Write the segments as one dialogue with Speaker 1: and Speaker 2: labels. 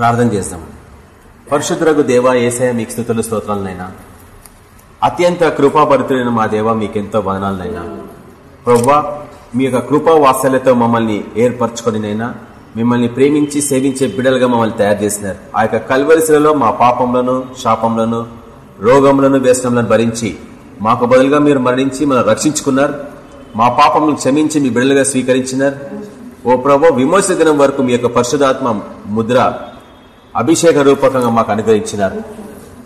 Speaker 1: ప్రార్థన చేద్దాం పరిశుద్ధులకు దేవ ఏసయ మీకు స్థుతులు స్తోత్రాలనైనా. అత్యంత కృపాభరితులైన మా దేవ మీకెంతో వదనాలనైనా. ప్రవ్వా మీ యొక్క కృపా వాత్సల్యతో మమ్మల్ని ఏర్పరచుకొనినైనా మిమ్మల్ని ప్రేమించి సేవించే బిడలుగా మమ్మల్ని తయారు చేసినారు. ఆ యొక్క కల్వరిశిలలో మా పాపంలను శాపంలను రోగములను వ్యసనములను భరించి మాకు బదులుగా మీరు మరణించి మనం రక్షించుకున్నారు. మా పాపములను క్షమించి మీ బిడలుగా స్వీకరించినారు. ఓ ప్రభు విమోచన దినం వరకు మీ యొక్క పరిశుధాత్మ ముద్ర అభిషేక రూపకంగా మాకు అనుగ్రహించినారు.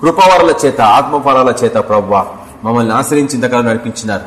Speaker 1: కృపవరల చేత ఆత్మఫలాల చేత ప్రవ్వ మమ్మల్ని ఆశ్రయించి ఇంతకాలం నడిపించినారు.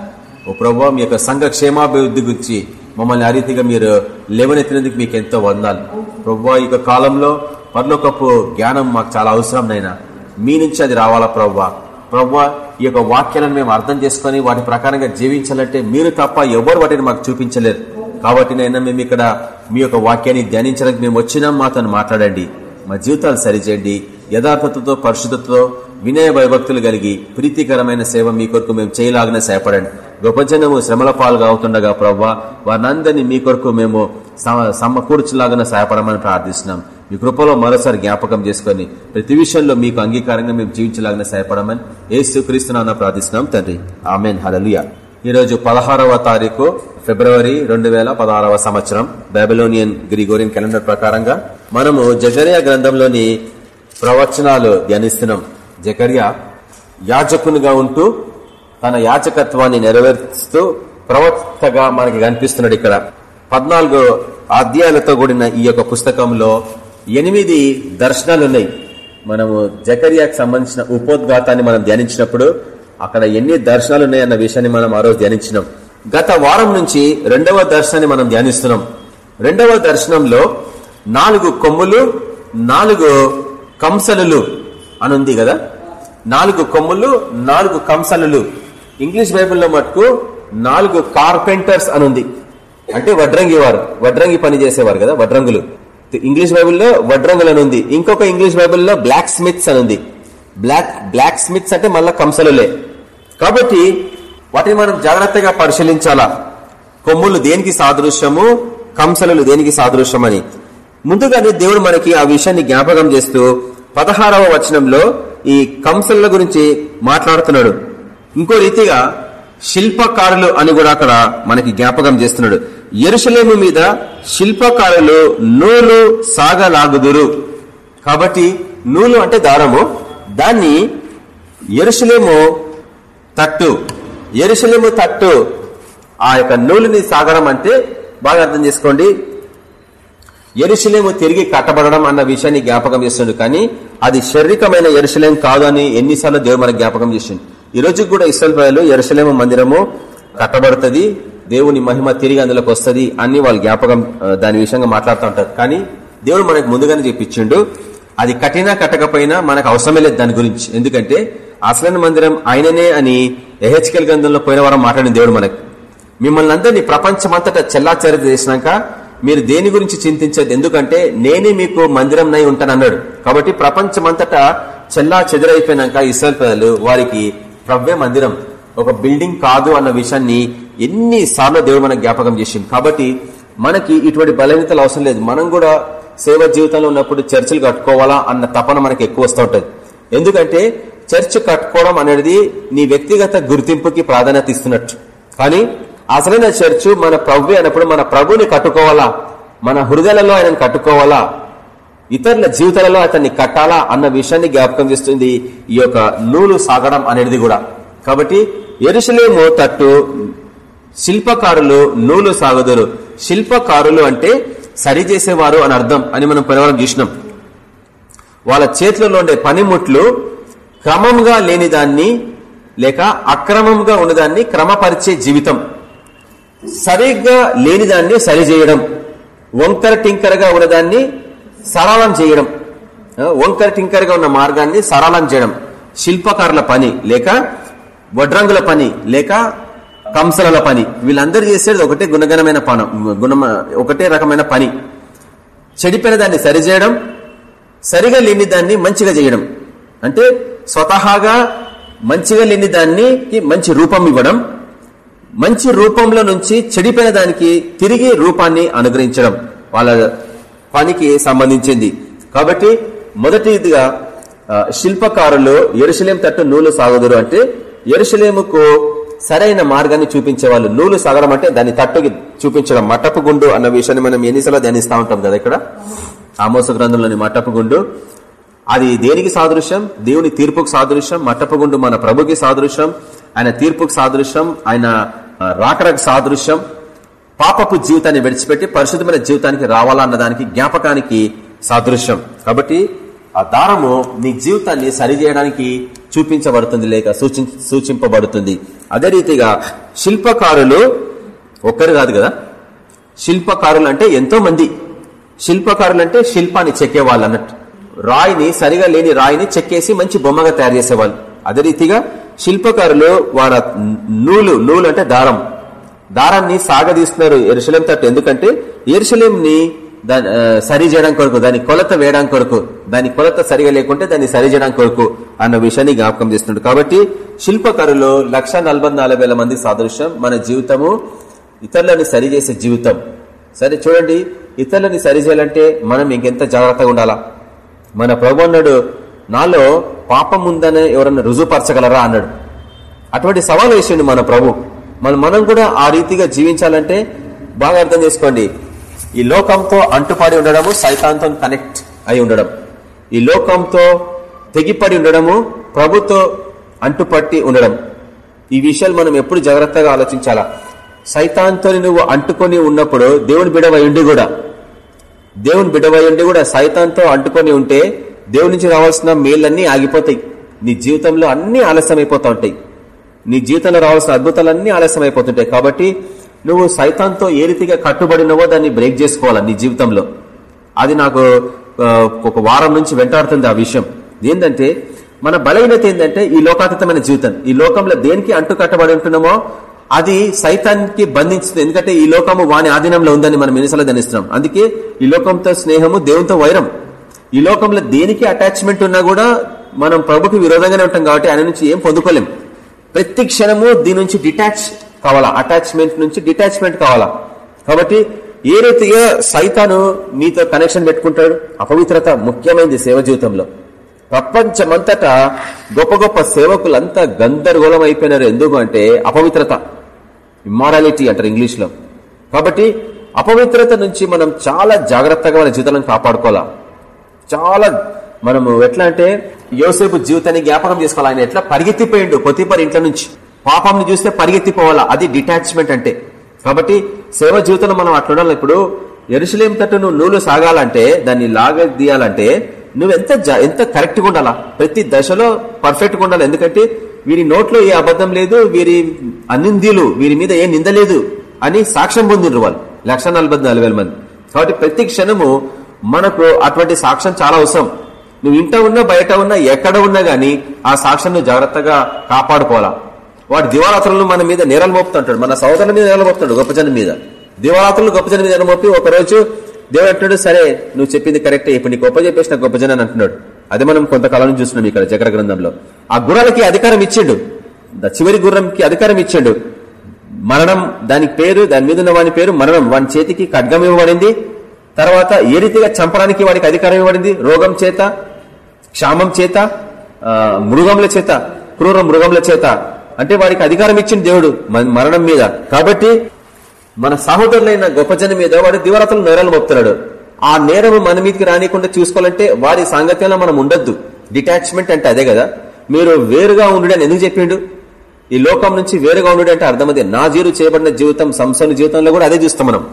Speaker 1: ఓ ప్రభు మీ యొక్క సంఘ క్షేమాభివృద్ధి గురించి మమ్మల్ని ఆ రీతిగా మీరు లేవనెత్తినందుకు మీకు ఎంతో వందాలు. ప్రవ్వ ఈ యొక్క కాలంలో పర్లోకపు జ్ఞానం మాకు చాలా అవసరం నైనా. మీ నుంచి అది రావాలా ప్రవ్వ? ప్రవ్వ ఈ యొక్క వాక్యాలను మేము అర్థం చేసుకుని వాటి ప్రకారంగా జీవించాలంటే మీరు తప్ప ఎవరు వాటిని మాకు చూపించలేరు. కాబట్టి నైనా మేము ఇక్కడ మీ యొక్క వాక్యాన్ని ధ్యానించడానికి మేము వచ్చినాం మాతో మాట్లాడండి. మా జీవితాలు సరిచేయండి. యథార్థతతో పరిశుద్ధతతో వినయ భయభక్తులు కలిగి ప్రీతికరమైన సేవ మీ కొరకు మేము చేయలాగానే సేపడండి గొప్ప జనము శ్రమల పాలుగా అవుతుండగా ప్రవ్వా వారినందరినీ మీ కొరకు మేము సమకూర్చులాగానే సహాయపడమని ప్రార్థిస్తున్నాం. మీ కృపలో మరోసారి జ్ఞాపకం చేసుకుని ప్రతి విషయంలో మీకు అంగీకారంగా మేము జీవించలాగానే సహాయపడమని ఏసు క్రీస్తున్నా ప్రార్థిస్తున్నాం తండ్రి. ఆమెన్. హలలుయ ఈరోజు పదహారవ తారీఖు ఫిబ్రవరి రెండు వేల పదహారవ సంవత్సరం. బాబిలోనియన్ గ్రిగోరియన్ క్యాలెండర్ ప్రకారంగా మనము జకరియా గ్రంథంలోని ప్రవచనాలు ధ్యానిస్తున్నాం. జకరియా యాజకునిగా ఉంటూ తన యాచకత్వాన్ని నెరవేరుస్తూ ప్రవక్తగా మనకి కనిపిస్తున్నాడు ఇక్కడ. పద్నాలుగు అధ్యాయాలతో కూడిన ఈ యొక్క పుస్తకంలో ఎనిమిది దర్శనాలు ఉన్నాయి మనము జకరియాకు సంబంధించిన ఉపోద్ఘాతాన్ని మనం ధ్యానించినప్పుడు అక్కడ ఎన్ని దర్శనాలు ఉన్నాయన్న విషయాన్ని మనం ఆ రోజు ధ్యానించినాం. గత వారం నుంచి రెండవ దర్శనాన్ని మనం ధ్యానిస్తున్నాం. రెండవ దర్శనంలో నాలుగు కొమ్ములు నాలుగు కంసలులు అనుంది కదా? నాలుగు కొమ్ములు నాలుగు కంసలులు. ఇంగ్లీష్ బైబిల్లో మటుకు నాలుగు కార్పెంటర్స్ అనుంది అంటే వడ్రంగి వారు వడ్రంగి పని చేసేవారు కదా వడ్రంగులు. ఇంగ్లీష్ బైబిల్లో వడ్రంగులు అని ఉంది. ఇంకొక ఇంగ్లీష్ బైబిల్లో బ్లాక్ స్మిత్స్ అని ఉంది. బ్లాక్ బ్లాక్ స్మిత్స్ అంటే మళ్ళా కంసలులే. కాబట్టి వాటిని మనం జాగ్రత్తగా పరిశీలించాలా? కొమ్ములు దేనికి సాదృశ్యము? కంసలు దేనికి సాదృశ్యం అని ముందుగానే దేవుడు మనకి ఆ విషయాన్ని జ్ఞాపకం చేస్తూ పదహారవ వచనంలో ఈ కంసల గురించి మాట్లాడుతున్నాడు. ఇంకో రీతిగా శిల్పకారులు అని కూడా అక్కడ మనకి జ్ఞాపకం చేస్తున్నాడు. ఎరుసలేము మీద శిల్పకారులు నూలు సాగలాగుదురు. కాబట్టి నూలు అంటే దారము దాన్ని ఎరుసలేము తట్టు ఎరుసలేము తట్టు ఆ యొక్క నూలుని సాగడం అంటే బాగా అర్థం చేసుకోండి. ఎరుసలేము తిరిగి కట్టబడడం అన్న విషయాన్ని జ్ఞాపకం చేస్తుండు. కానీ అది శారీరకమైన ఎరుసలేం కాదు అని ఎన్నిసార్లు దేవుడు మనకు జ్ఞాపకం చేసిండు. ఈ రోజు కూడా ఇస్రాయల్ ప్రజలు ఎరుసలేము మందిరము కట్టబడుతుంది దేవుని మహిమ తిరిగి అందులోకి వస్తుంది అని వాళ్ళు జ్ఞాపకం దాని విషయంగా మాట్లాడుతూ ఉంటారు. కానీ దేవుడు మనకు ముందుగానే చెప్పించిండు అది కఠినా కట్టకపోయినా మనకు అవసరమే లేదు దాని గురించి. ఎందుకంటే అసలైన మందిరం ఆయననే అని ఎహెచ్కెల్ గ్రంథంలో పోయిన వారం మాట్లాడిన దేవుడు మనకు. మిమ్మల్ని అందరినీ ప్రపంచమంతటా చెల్లాచరిత చేసినాక మీరు దేని గురించి చింతించదు. ఎందుకంటే నేనే మీకు మందిరం నై ఉంటానన్నాడు కాబట్టి ప్రపంచమంతటా చెల్లా చెదరైపోయినాక ఇస్రాయల్ ప్రజలు వారికి ప్రవ్వే మందిరం ఒక బిల్డింగ్ కాదు అన్న విషయాన్ని ఎన్నిసార్లు దేవుడు మనకు జ్ఞాపకం చేసింది కాబట్టి మనకి ఇటువంటి బలహీనతలు అవసరం లేదు. మనం కూడా సేవ జీవితంలో ఉన్నప్పుడు చర్చిలు కట్టుకోవాలా అన్న తపన మనకి ఎక్కువ వస్తూ ఉంటుంది. ఎందుకంటే చర్చ్ కట్టుకోవడం అనేది నీ వ్యక్తిగత గుర్తింపుకి ప్రాధాన్యత ఇస్తున్నట్టు. కానీ అసలైన చర్చ్ మన ప్రభు అన్నప్పుడు మన ప్రభుని కట్టుకోవాలా? మన హృదయాలలో ఆయనను కట్టుకోవాలా? ఇతరుల జీవితాలలో అతన్ని కట్టాలా అన్న విషయాన్ని జ్ఞాపకం చేస్తుంది ఈ యొక్క నూలు సాగడం అనేది కూడా. కాబట్టి ఎరుసలేము తట్టు శిల్పకారులు నూలు సాగుదురు. శిల్పకారులు అంటే సరి చేసేవారు అని అర్థం అని మనం పరివారం చూసినాం. వాళ్ళ చేతులలో ఉండే పనిముట్లు క్రమంగా లేని దాన్ని లేక అక్రమంగా ఉన్నదాన్ని క్రమపరిచే జీవితం. సరిగ్గా లేని దాన్ని సరిచేయడం. వంకర టింకరగా ఉన్నదాన్ని సరళం చేయడం. వంకర టింకరగా ఉన్న మార్గాన్ని సరళం చేయడం. శిల్పకారుల పని లేక వడ్రంగుల పని లేక కంసల పని. వీళ్ళందరూ చేసేది ఒకటే గుణగణమైన పని గుణ ఒకటే రకమైన పని. చెడిపోయిన దాన్ని సరిచేయడం సరిగా లేని దాన్ని మంచిగా చేయడం. అంటే స్వతహాగా మంచిగా లేని దానికి మంచి రూపం ఇవ్వడం మంచి రూపంలో నుంచి చెడిపోయిన దానికి తిరిగి రూపాన్ని అనుగ్రహించడం వాళ్ళ పనికి సంబంధించింది. కాబట్టి మొదటిదిగా శిల్పకారులు ఎరుశలేం తట్టు నూలు సాగుదురు అంటే ఎరుశలేముకు సరైన మార్గాన్ని చూపించే వాళ్ళు నూలు సగడం అంటే దాన్ని తట్టుకి చూపించడం మట్టపు గుండు అన్న విషయాన్ని మనం ఎన్నిసార్లు ధ్యానిస్తూ ఉంటాం కదా ఇక్కడ? ఆమోస గ్రంథంలోని మట్టపు గుండు. అది దేనికి సాదృశ్యం? దేవుని తీర్పుకు సాదృశ్యం మట్టపు గుండు మన ప్రభుకి సాదృశ్యం ఆయన తీర్పుకు సాదృశ్యం ఆయన రాకరకు రాకడకు సాదృశ్యం. పాపపు జీవితాన్ని విడిచిపెట్టి పరిశుద్ధమైన జీవితానికి రావాలన్న దానికి జ్ఞాపకానికి సాదృశ్యం. కాబట్టి ఆ దారము నీ జీవితాన్ని సరిచేయడానికి చూపించబడుతుంది లేక సూచి- సూచింపబడుతుంది. అదే రీతిగా శిల్పకారులు ఒక్కరు కాదు కదా? శిల్పకారులు అంటే ఎంతో మంది శిల్పకారులు అంటే శిల్పాన్ని చెక్కేవాళ్ళు అన్నట్టు. రాయిని సరిగా లేని రాయిని చెక్కేసి మంచి బొమ్మగా తయారు చేసేవాళ్ళు. అదే రీతిగా శిల్పకారులు వాళ్ళ నూలు నూలు అంటే దారం. దారాన్ని సాగదీస్తున్నారు ఎరుసలేం తట్టు. ఎందుకంటే ఎరుసలేంని సరి చేయడం కొరకు దాని కొలత వేయడం కొరకు దాని కొలత సరిగా లేకుంటే దాన్ని సరి చేయడం కొరకు అన్న విషయాన్ని జ్ఞాపకం చేస్తున్నాడు కాబట్టి శిల్పకారులు లక్ష మంది సాదృశ్యం మన జీవితము ఇతరులను సరిచేసే జీవితం. సరే చూడండి ఇతరులని సరిచేయాలంటే మనం ఇంకెంత జాగ్రత్తగా ఉండాలా? మన ప్రభున్నాడు నాలో పాపం ఉందని ఎవరన్నా రుజువుపరచగలరా అన్నాడు. అటువంటి సవాల్ వేసిండు మన ప్రభు. మన మనం కూడా ఆ రీతిగా జీవించాలంటే బాగా అర్థం చేసుకోండి. ఈ లోకంతో అంటుపడి ఉండడము సైతాంతం కనెక్ట్ అయి ఉండడం. ఈ లోకంతో తెగిపడి ఉండడము ప్రభుతో అంటుపట్టి ఉండడం. ఈ విషయాలు మనం ఎప్పుడు జాగ్రత్తగా ఆలోచించాలా? సైతాంతో నువ్వు అంటుకొని ఉన్నప్పుడు దేవుని బిడవయుండి కూడా దేవుని బిడవయుండి కూడా సైతాంతో అంటుకొని ఉంటే దేవుని నుంచి రావాల్సిన మేళ్ళన్నీ ఆగిపోతాయి. నీ జీవితంలో అన్ని ఆలస్యం అయిపోతూ ఉంటాయి. నీ జీవితంలో రావాల్సిన అద్భుతాలన్నీ ఆలస్యం అయిపోతుంటాయి కాబట్టి నువ్వు సైతాంతో ఏ రీతిగా కట్టుబడినవో దాన్ని బ్రేక్ చేసుకోవాలా నీ జీవితంలో? అది నాకు ఒక వారం నుంచి వెంటాడుతుంది ఆ విషయం. ఏంటంటే మన బలహీనత ఏంటంటే ఈ లోకాతీతమైన జీవితం. ఈ లోకంలో దేనికి అంటు కట్టబడి ఉంటున్నామో అది సైతానికి బంధించింది. ఎందుకంటే ఈ లోకము వాని ఆధీనంలో ఉందని మనం ఎన్నిసార్లు ధనిస్తున్నాం అందుకే ఈ లోకంతో స్నేహము దేవునితో వైరం. ఈ లోకంలో దేనికి అటాచ్మెంట్ ఉన్నా కూడా మనం ప్రభుకి విరోధంగానే ఉంటాం కాబట్టి ఆయన నుంచి ఏం పొందుకోలేం. ప్రతి క్షణము దీని నుంచి డిటాచ్ కావాలా? అటాచ్మెంట్ నుంచి డిటాచ్మెంట్ కావాలా? కాబట్టి ఏ రీతిగా సైతాను మీతో కనెక్షన్ పెట్టుకుంటాడు? అపవిత్రత ముఖ్యమైనది సేవ జీవితంలో. ప్రపంచమంతటా గొప్ప గొప్ప సేవకులంతా గందరగోళం అయిపోయినారు. ఎందుకు అంటే అపవిత్రత. ఇమ్మారాలిటీ అంటారు ఇంగ్లీష్లో కాబట్టి అపవిత్రత నుంచి మనం చాలా జాగ్రత్తగా మన జీవితాలను కాపాడుకోవాలా? చాలా మనము ఎట్లా అంటే యోసేపు జీవితాన్ని జ్ఞాపకం చేసుకోవాలి? ఆయన ఎట్లా పరిగెత్తిపోయిండు? కొద్దిపరి ఇంట్లో నుంచి. పాపంని చూస్తే పరిగెత్తిపోవాలా? అది డిటాచ్మెంట్ అంటే. కాబట్టి సేవ జీవితంలో మనం అట్లా ఇప్పుడు ఎరుసలేం తట్టు నువ్వు నూలు సాగాలంటే దాన్ని లాగదీయాలంటే నువ్వెంత ఎంత కరెక్ట్గా ఎంత ఉండాలా? ప్రతి దశలో పర్ఫెక్ట్గా ఉండాలి. ఎందుకంటే వీరి నోట్లో ఏ అబద్ధం లేదు వీరి అనిందీలు వీరి మీద ఏ నింద లేదు అని సాక్ష్యం పొందిండ్రు వాళ్ళు. లక్ష నలభై నాలుగు వేల మంది. కాబట్టి ప్రతి క్షణము మనకు అటువంటి సాక్ష్యం చాలా అవసరం. నువ్వు ఇంట ఉన్నా బయట ఉన్నా ఎక్కడ ఉన్నా గానీ ఆ సాక్ష్యం నువ్వు జాగ్రత్తగా కాపాడుకోవాలా? వాడు దివారాత్రులను మన మీద నేరాలు మోపుతుంటాడు. మన సోదరుల మీద నేరాలు మోపుతాడు గొప్ప జనం మీద. దివారాత్రులు గొప్ప జనం మీద మోపి ఒకరోజు దేవుడు అంటున్నాడు సరే నువ్వు చెప్పింది కరెక్టే. ఇప్పుడు నీ గొప్ప చెప్పేసిన గొప్ప జనాన్ని అంటున్నాడు. అది మనం కొంతకాలం నుంచి చూస్తున్నాం ఇక్కడ జకర గ్రంథంలో. ఆ గుర్రాలకి అధికారం ఇచ్చిండు. చివరి గుర్రంకి అధికారం ఇచ్చిండు. మరణం దాని పేరు దాని మీద ఉన్న వాని పేరు మరణం. వాని చేతికి ఖడ్గం ఇవ్వబడింది. తర్వాత ఏ రీతిగా చంపడానికి వాడికి అధికారం ఇవ్వబడింది? రోగం చేత క్షామం చేత మృగంల మృగముల చేత క్రూర మృగముల చేత. అంటే వారికి అధికారం ఇచ్చిన దేవుడు మరణం మీద. కాబట్టి మన సహోదరులైన గొప్ప జనం మీద వాడు దివరాత్రులు నేరాలు మోపుతున్నాడు. ఆ నేరము మన మీదకి రానికుండా చూసుకోవాలంటే వారి సాంగత్యంలో మనం ఉండొద్దు. డిటాచ్మెంట్ అంటే అదే కదా. మీరు వేరుగా ఉండు అని ఎందుకు చెప్పిండు? ఈ లోకం నుంచి వేరుగా ఉండు అంటే అర్థం అదే. నాజీరు చేయబడిన జీవితం సంసోని జీవితంలో కూడా అదే చూస్తాం మనం.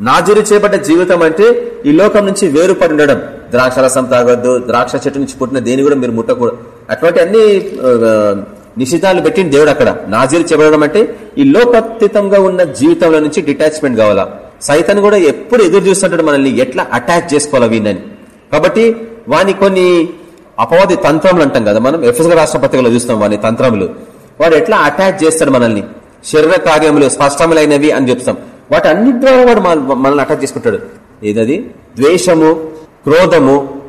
Speaker 1: నాజీరు చేయబడ్డ జీవితం అంటే ఈ లోకం నుంచి వేరుపడి ఉండడం. ద్రాక్ష రసం తాగొద్దు ద్రాక్ష చెట్టు నుంచి పుట్టిన దేని కూడా మీరు ముట్టకూడదు. అటువంటి అన్ని నిషితాలు పెట్టింది దేవుడు అక్కడ. నాజీలు చెప్పడం అంటే ఈ లోకతీతంగా ఉన్న జీవితంలో నుంచి డిటాచ్మెంట్ కావాలా? సైతాన్ని కూడా ఎప్పుడు ఎదురు చూస్తుంటాడు మనల్ని ఎట్లా అటాచ్ చేసుకోవాలా వీళ్ళని? కాబట్టి వాని కొన్ని అపవాది తంత్రములు అంటాం కదా మనం. ఎఫ్ఎస్ రాష్ట్రపతిలో చూస్తాం వాని తంత్రములు. వాడు ఎట్లా అటాచ్ చేస్తాడు మనల్ని? శరీర కార్యములు స్పష్టములైనవి అని చెప్తాం. వాటి అన్ని ద్వారా వాడు మనల్ని అటాచ్ చేసుకుంటాడు. ఏదది? ద్వేషము క్రోధము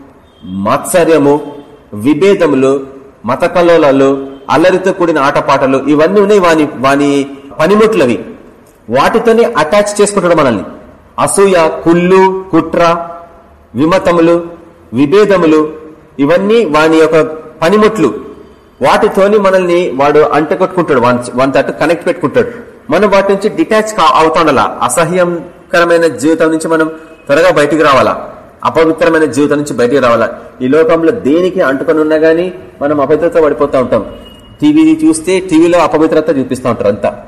Speaker 1: మాత్సర్యము విభేదములు మత కలోలాలు అల్లరితో కూడిన ఆటపాటలు ఇవన్నీ ఉన్నాయి వాని వాని పనిముట్లవి. వాటితోనే అటాచ్ చేసుకుంటాడు మనల్ని. అసూయ కుళ్ళు కుట్ర విమతములు విభేదములు ఇవన్నీ వాని యొక్క పనిముట్లు. వాటితోని మనల్ని వాడు అంటగొట్టుకుంటాడు వన్ తట్టు కనెక్ట్ పెట్టుకుంటాడు. మనం వాటి నుంచి డిటాచ్ అవుతాండాలా? అసహ్యంకరమైన జీవితం నుంచి మనం త్వరగా బయటికి రావాలా? అపవిత్రమైన జీవితం నుంచి బయటికి రావాలా? ఈ లోకంలో దేనికి అంటుకొని ఉన్నా గానీ మనం అభద్రత పడిపోతూ ఉంటాం. టీవీ చూస్తే టీవీలో అపవిత్రత చూపిస్తూ ఉంటారు అంతా.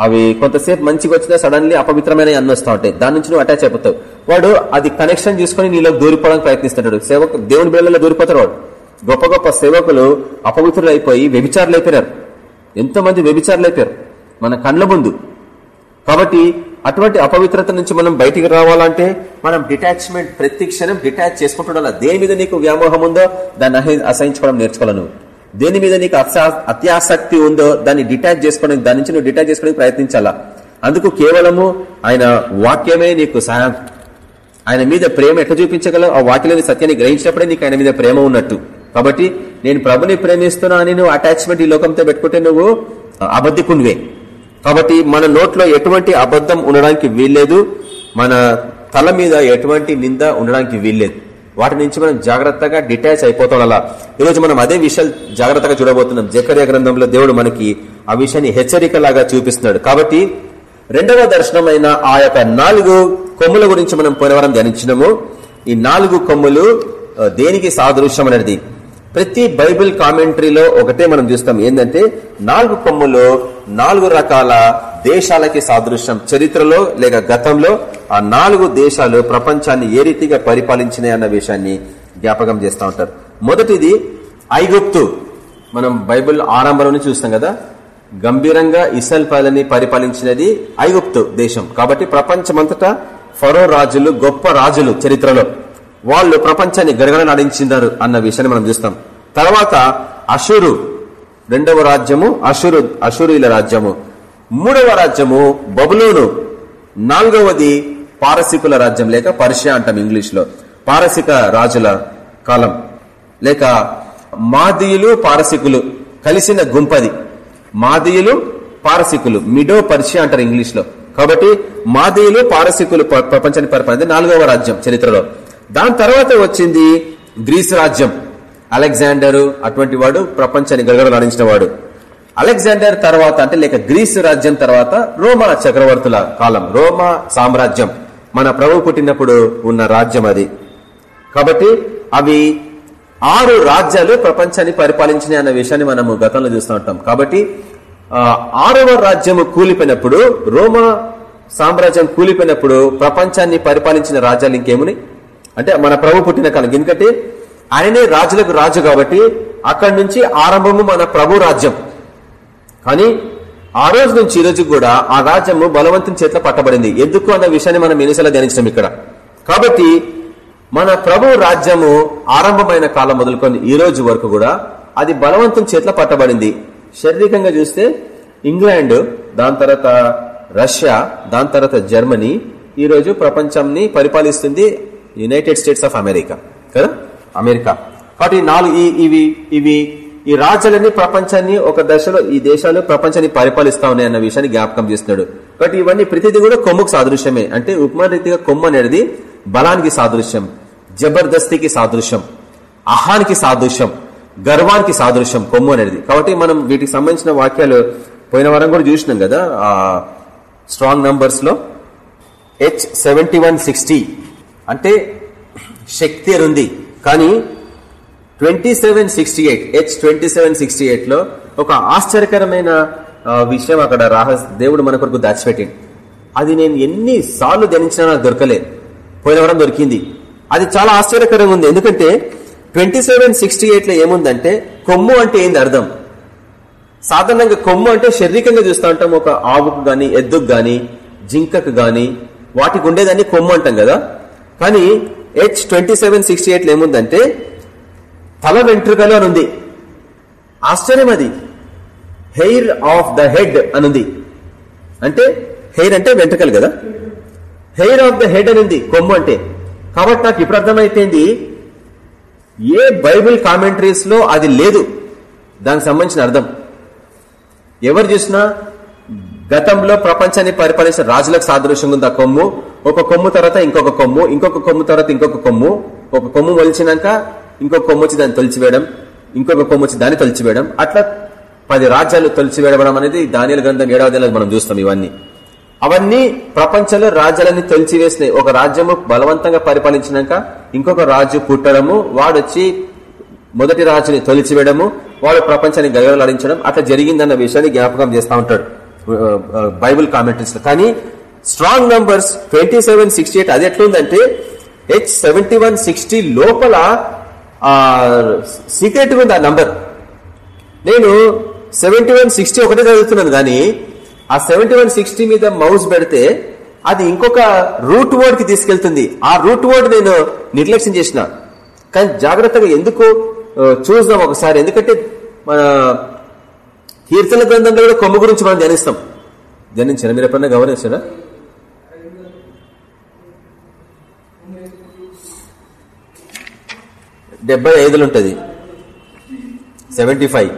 Speaker 1: అవి కొంతసేపు మంచిగా వచ్చినా సడన్లీ అపవిత్రమైన అన్న వస్తూ ఉంటాయి. దాని నుంచి నువ్వు అటాచ్ అయిపోతావు. వాడు అది కనెక్షన్ చూసుకుని నీలో దూరిపోవడానికి ప్రయత్నిస్తుంటాడు. సేవకు దేవుని బిళ్ళలో దూరిపోతారు వాడు. గొప్ప గొప్ప సేవకులు అపవిత్రులు అయిపోయి వ్యభిచారులు అయిపోయారు ఎంతో మంది వ్యభిచారులు అయిపోయారు. మన కండ్ల ముందు. కాబట్టి అటువంటి అపవిత్రత నుంచి మనం బయటికి రావాలంటే మనం డిటాచ్మెంట్ ప్రతి క్షణం డిటాచ్ చేసుకుంటుండాలి దేని మీద నీకు వ్యామోహం ఉందో దాన్ని అసహించుకోవడం నేర్చుకోవాలి నువ్వు? దేని మీద నీకు అత్యాసక్తి ఉందో దాన్ని డిటాచ్ చేసుకోవడానికి దాని నుంచి నువ్వు డిటాచ్ చేసుకోవడానికి ప్రయత్నించాలా? అందుకు కేవలము ఆయన వాక్యమే నీకు సహాయం ఆయన మీద ప్రేమ ఎట్లా చూపించగలవు? ఆ వాక్యలోని సత్యాన్ని గ్రహించినప్పుడే నీకు ఆయన మీద ప్రేమ ఉన్నట్టు. కాబట్టి నేను ప్రభుని ప్రేమిస్తున్నా అని నువ్వు అటాచ్మెంట్ ఈ లోకంతో పెట్టుకుంటే నువ్వు అబద్ధికునివే కాబట్టి మన నోట్లో ఎటువంటి అబద్ధం ఉండడానికి వీల్లేదు. మన తల మీద ఎటువంటి నింద ఉండడానికి వీల్లేదు. వాటి నుంచి మనం జాగ్రత్తగా డిటాచ్ అయిపోతాం అలా. ఈరోజు మనం అదే విషయాలు జాగ్రత్తగా చూడబోతున్నాం. జకర్య గ్రంథంలో దేవుడు మనకి ఆ విషయాన్ని హెచ్చరికలాగా చూపిస్తున్నాడు. కాబట్టి రెండవ దర్శనమైన ఆ యొక్క నాలుగు కొమ్ముల గురించి మనం పోయినవరం ధ్యానించినము. ఈ నాలుగు కొమ్ములు దేనికి సాదృశ్యం అనేది ప్రతి బైబిల్ కామెంటరీలో ఒకటే మనం చూస్తాం. ఏంటంటే నాలుగు కొమ్ములు నాలుగు రకాల దేశాలకి సాదృశ్యం. చరిత్రలో లేక గతంలో ఆ నాలుగు దేశాలు ప్రపంచాన్ని ఏ రీతిగా పరిపాలించినాయి అన్న విషయాన్ని జ్ఞాపకం చేస్తూ ఉంటారు. మొదటిది ఐగుప్తు. మనం బైబిల్ ఆరంభంలోనే చూస్తాం కదా. గంభీరంగా ఇసల్ పాలని పరిపాలించినది ఐగుప్తు దేశం. కాబట్టి ప్రపంచమంతటా ఫరో రాజులు గొప్ప రాజులు చరిత్రలో. వాళ్ళు ప్రపంచాన్ని గడగడ నడించినారు అన్న విషయాన్ని మనం చూస్తాం. తర్వాత అషురు రెండవ రాజ్యము అషురు అషురుల రాజ్యము. మూడవ రాజ్యము బబులోను. నాలుగవది పారసికుల రాజ్యం లేక పర్షియా అంటాం ఇంగ్లీష్లో పారసిక రాజుల కాలం లేక మాదీయులు పారసికులు కలిసిన గుంపది. మాదీయులు పారసికులు మిడో పర్షియా అంటారు ఇంగ్లీష్లో కాబట్టి మాదీయులు పారసికులు ప్రపంచాన్ని పరిపాలింది నాలుగవ రాజ్యం చరిత్రలో. దాని తర్వాత వచ్చింది గ్రీస్ రాజ్యం. అలెగ్జాండర్ అటువంటి వాడు ప్రపంచాన్ని గడగడలాడించిన వాడు. అలెగ్జాండర్ తర్వాత అంటే లేక గ్రీసు రాజ్యం తర్వాత రోమా చక్రవర్తుల కాలం రోమా సామ్రాజ్యం. మన ప్రభు పుట్టినప్పుడు ఉన్న రాజ్యం అది. కాబట్టి అవి ఆరు రాజ్యాలు ప్రపంచాన్ని పరిపాలించినాయి అన్న విషయాన్ని మనము గతంలో చూస్తూ ఉంటాం. కాబట్టి ఆరవ రాజ్యము కూలిపోయినప్పుడు రోమా సామ్రాజ్యం కూలిపోయినప్పుడు ప్రపంచాన్ని పరిపాలించిన రాజ్యాలు ఇంకేముని అంటే మన ప్రభు పుట్టిన కాలం. ఎందుకంటే ఆయనే రాజులకు రాజు కాబట్టి అక్కడి నుంచి ఆరంభము మన ప్రభు రాజ్యం. కానీ ఆ రోజు నుంచి ఈ రోజు కూడా ఆ రాజ్యము బలవంతుని చేతిలో పట్టబడింది. ఎందుకు అన్న విషయాన్ని మనం ఎన్నిసార్లు ధ్యానించాం ఇక్కడ. కాబట్టి మన ప్రభు రాజ్యము ఆరంభమైన కాలం మొదలుకొని ఈ రోజు వరకు కూడా అది బలవంతుని చేతిలో పట్టబడింది. శారీరకంగా చూస్తే ఇంగ్లాండ్ దాని తర్వాత రష్యా దాని తర్వాత జర్మనీ ఈ రోజు పరిపాలిస్తుంది. యునైటెడ్ స్టేట్స్ ఆఫ్ అమెరికా కదా? అమెరికా కాబట్టి నాలుగు ఇవి ఇవి ఈ రాజ్యాలన్నీ ప్రపంచాన్ని ఒక దశలో ఈ దేశాలు ప్రపంచాన్ని పరిపాలిస్తా ఉన్నాయి అన్న విషయాన్ని జ్ఞాపకం చేస్తున్నాడు. కాబట్టి ఇవన్నీ ప్రతిదీ కూడా కొమ్ముకు సాదృశ్యమే. అంటే ఉపమాన రీతిగా కొమ్ము అనేది బలానికి సాదృశ్యం జబర్దస్తికి సాదృశ్యం అహానికి సాదృశ్యం గర్వానికి సాదృశ్యం కొమ్ము అనేది. కాబట్టి మనం వీటికి సంబంధించిన వాక్యాలు పోయిన వారం కూడా చూసినాం కదా ఆ స్ట్రాంగ్ నంబర్స్లో హెచ్ సెవెంటీ అంటే శక్తి ఉంది. కానీ twenty seven sixty eight H twenty seven sixty ఎయిట్లో ఒక ఆశ్చర్యకరమైన విషయం అక్కడ రాహస్ దేవుడు మన కొరకు దాచిపెట్టింది అది నేను ఎన్ని సార్లు ధ్యానించినా నాకు దొరకలేదు పోయినవరం దొరికింది. అది చాలా ఆశ్చర్యకరంగా ఉంది. ఎందుకంటే ట్వంటీ సెవెన్ సిక్స్టీ ఎయిట్లో ఏముందంటే కొమ్ము అంటే ఏంది అర్థం? సాధారణంగా కొమ్ము అంటే శారీరకంగా చూస్తూ ఉంటాం. ఒక ఆవుకు గాని ఎద్దుకు గాని జింకకు గాని వాటికి ఉండేదాన్ని కొమ్ము అంటాం కదా? కానీ హెచ్ ట్వంటీ సెవెన్ సిక్స్టీ ఎయిట్లో ఏముందంటే తల వెంట్రుకలు అనుంది. ఆశ్చర్యం అది. హెయిర్ ఆఫ్ ద హెడ్ అనుంది. అంటే హెయిర్ అంటే వెంట్రుకలు కదా? హెయిర్ ఆఫ్ ద హెడ్ అనుంది కొమ్ము అంటే. కాబట్టి నాకు ఇప్పుడు అర్థమైపోయింది ఏ బైబిల్ కామెంటరీస్లో అది లేదు. దానికి సంబంధించిన అర్థం. ఎవరు చూసినా గతంలో ప్రపంచాన్ని పరిపాలించిన రాజులకు సాదృశ్యంగా ఉంది ఆ కొమ్ము? ఒక కొమ్ము తర్వాత ఇంకొక కొమ్ము ఇంకొక కొమ్ము తర్వాత ఇంకొక కొమ్ము. ఒక కొమ్ము మొలిచినాక ఇంకొక కొమ్ము వచ్చి దాన్ని తొలిచివేయడం ఇంకొక కొమ్ము వచ్చి దాన్ని తొలిచివేయడం. అట్లా పది రాజ్యాలు తొలిచివేయడం అనేది దానిల గ్రంథం ఏడవది మనం చూస్తాం ఇవన్నీ. అవన్నీ ప్రపంచంలో రాజ్యాలన్నీ తొలిచివేసినాయి. ఒక రాజ్యము బలవంతంగా పరిపాలించినాక ఇంకొక రాజు పుట్టడము వాడొచ్చి మొదటి రాజుని తొలిచివేయడము వాడు ప్రపంచాన్ని గగలాడించడం అట్లా జరిగిందన్న విషయాన్ని జ్ఞాపకం చేస్తూ ఉంటాడు బైబుల్ కామెంటరీస్ కానీ Strong numbers twenty seven sixty eight అది ఎట్లుందంటే హెచ్ సెవెంటీ వన్ సిక్స్టీ లోపల సీక్రెట్ ఉంది ఆ నంబర్ నేను సెవెంటీ వన్ సిక్స్టీ ఒకటే చదువుతున్నాను కానీ ఆ సెవెంటీ వన్ సిక్స్టీ మీద మౌస్ పెడితే అది ఇంకొక రూట్ వర్డ్కి తీసుకెళ్తుంది. ఆ రూట్ వర్డ్ నేను నిర్లక్ష్యం చేసిన. కానీ జాగ్రత్తగా ఎందుకు చూద్దాం ఒకసారి. ఎందుకంటే మన కీర్తన గ్రంథంలో కూడా కొమ్ము గురించి మనం ధ్యానిస్తాం. ధ్యానించిన మీరు ఎప్పుడన్నా గమనించారా? డెబ్బై ఐదులు ఉంటుంది సెవెంటీ ఫైవ్.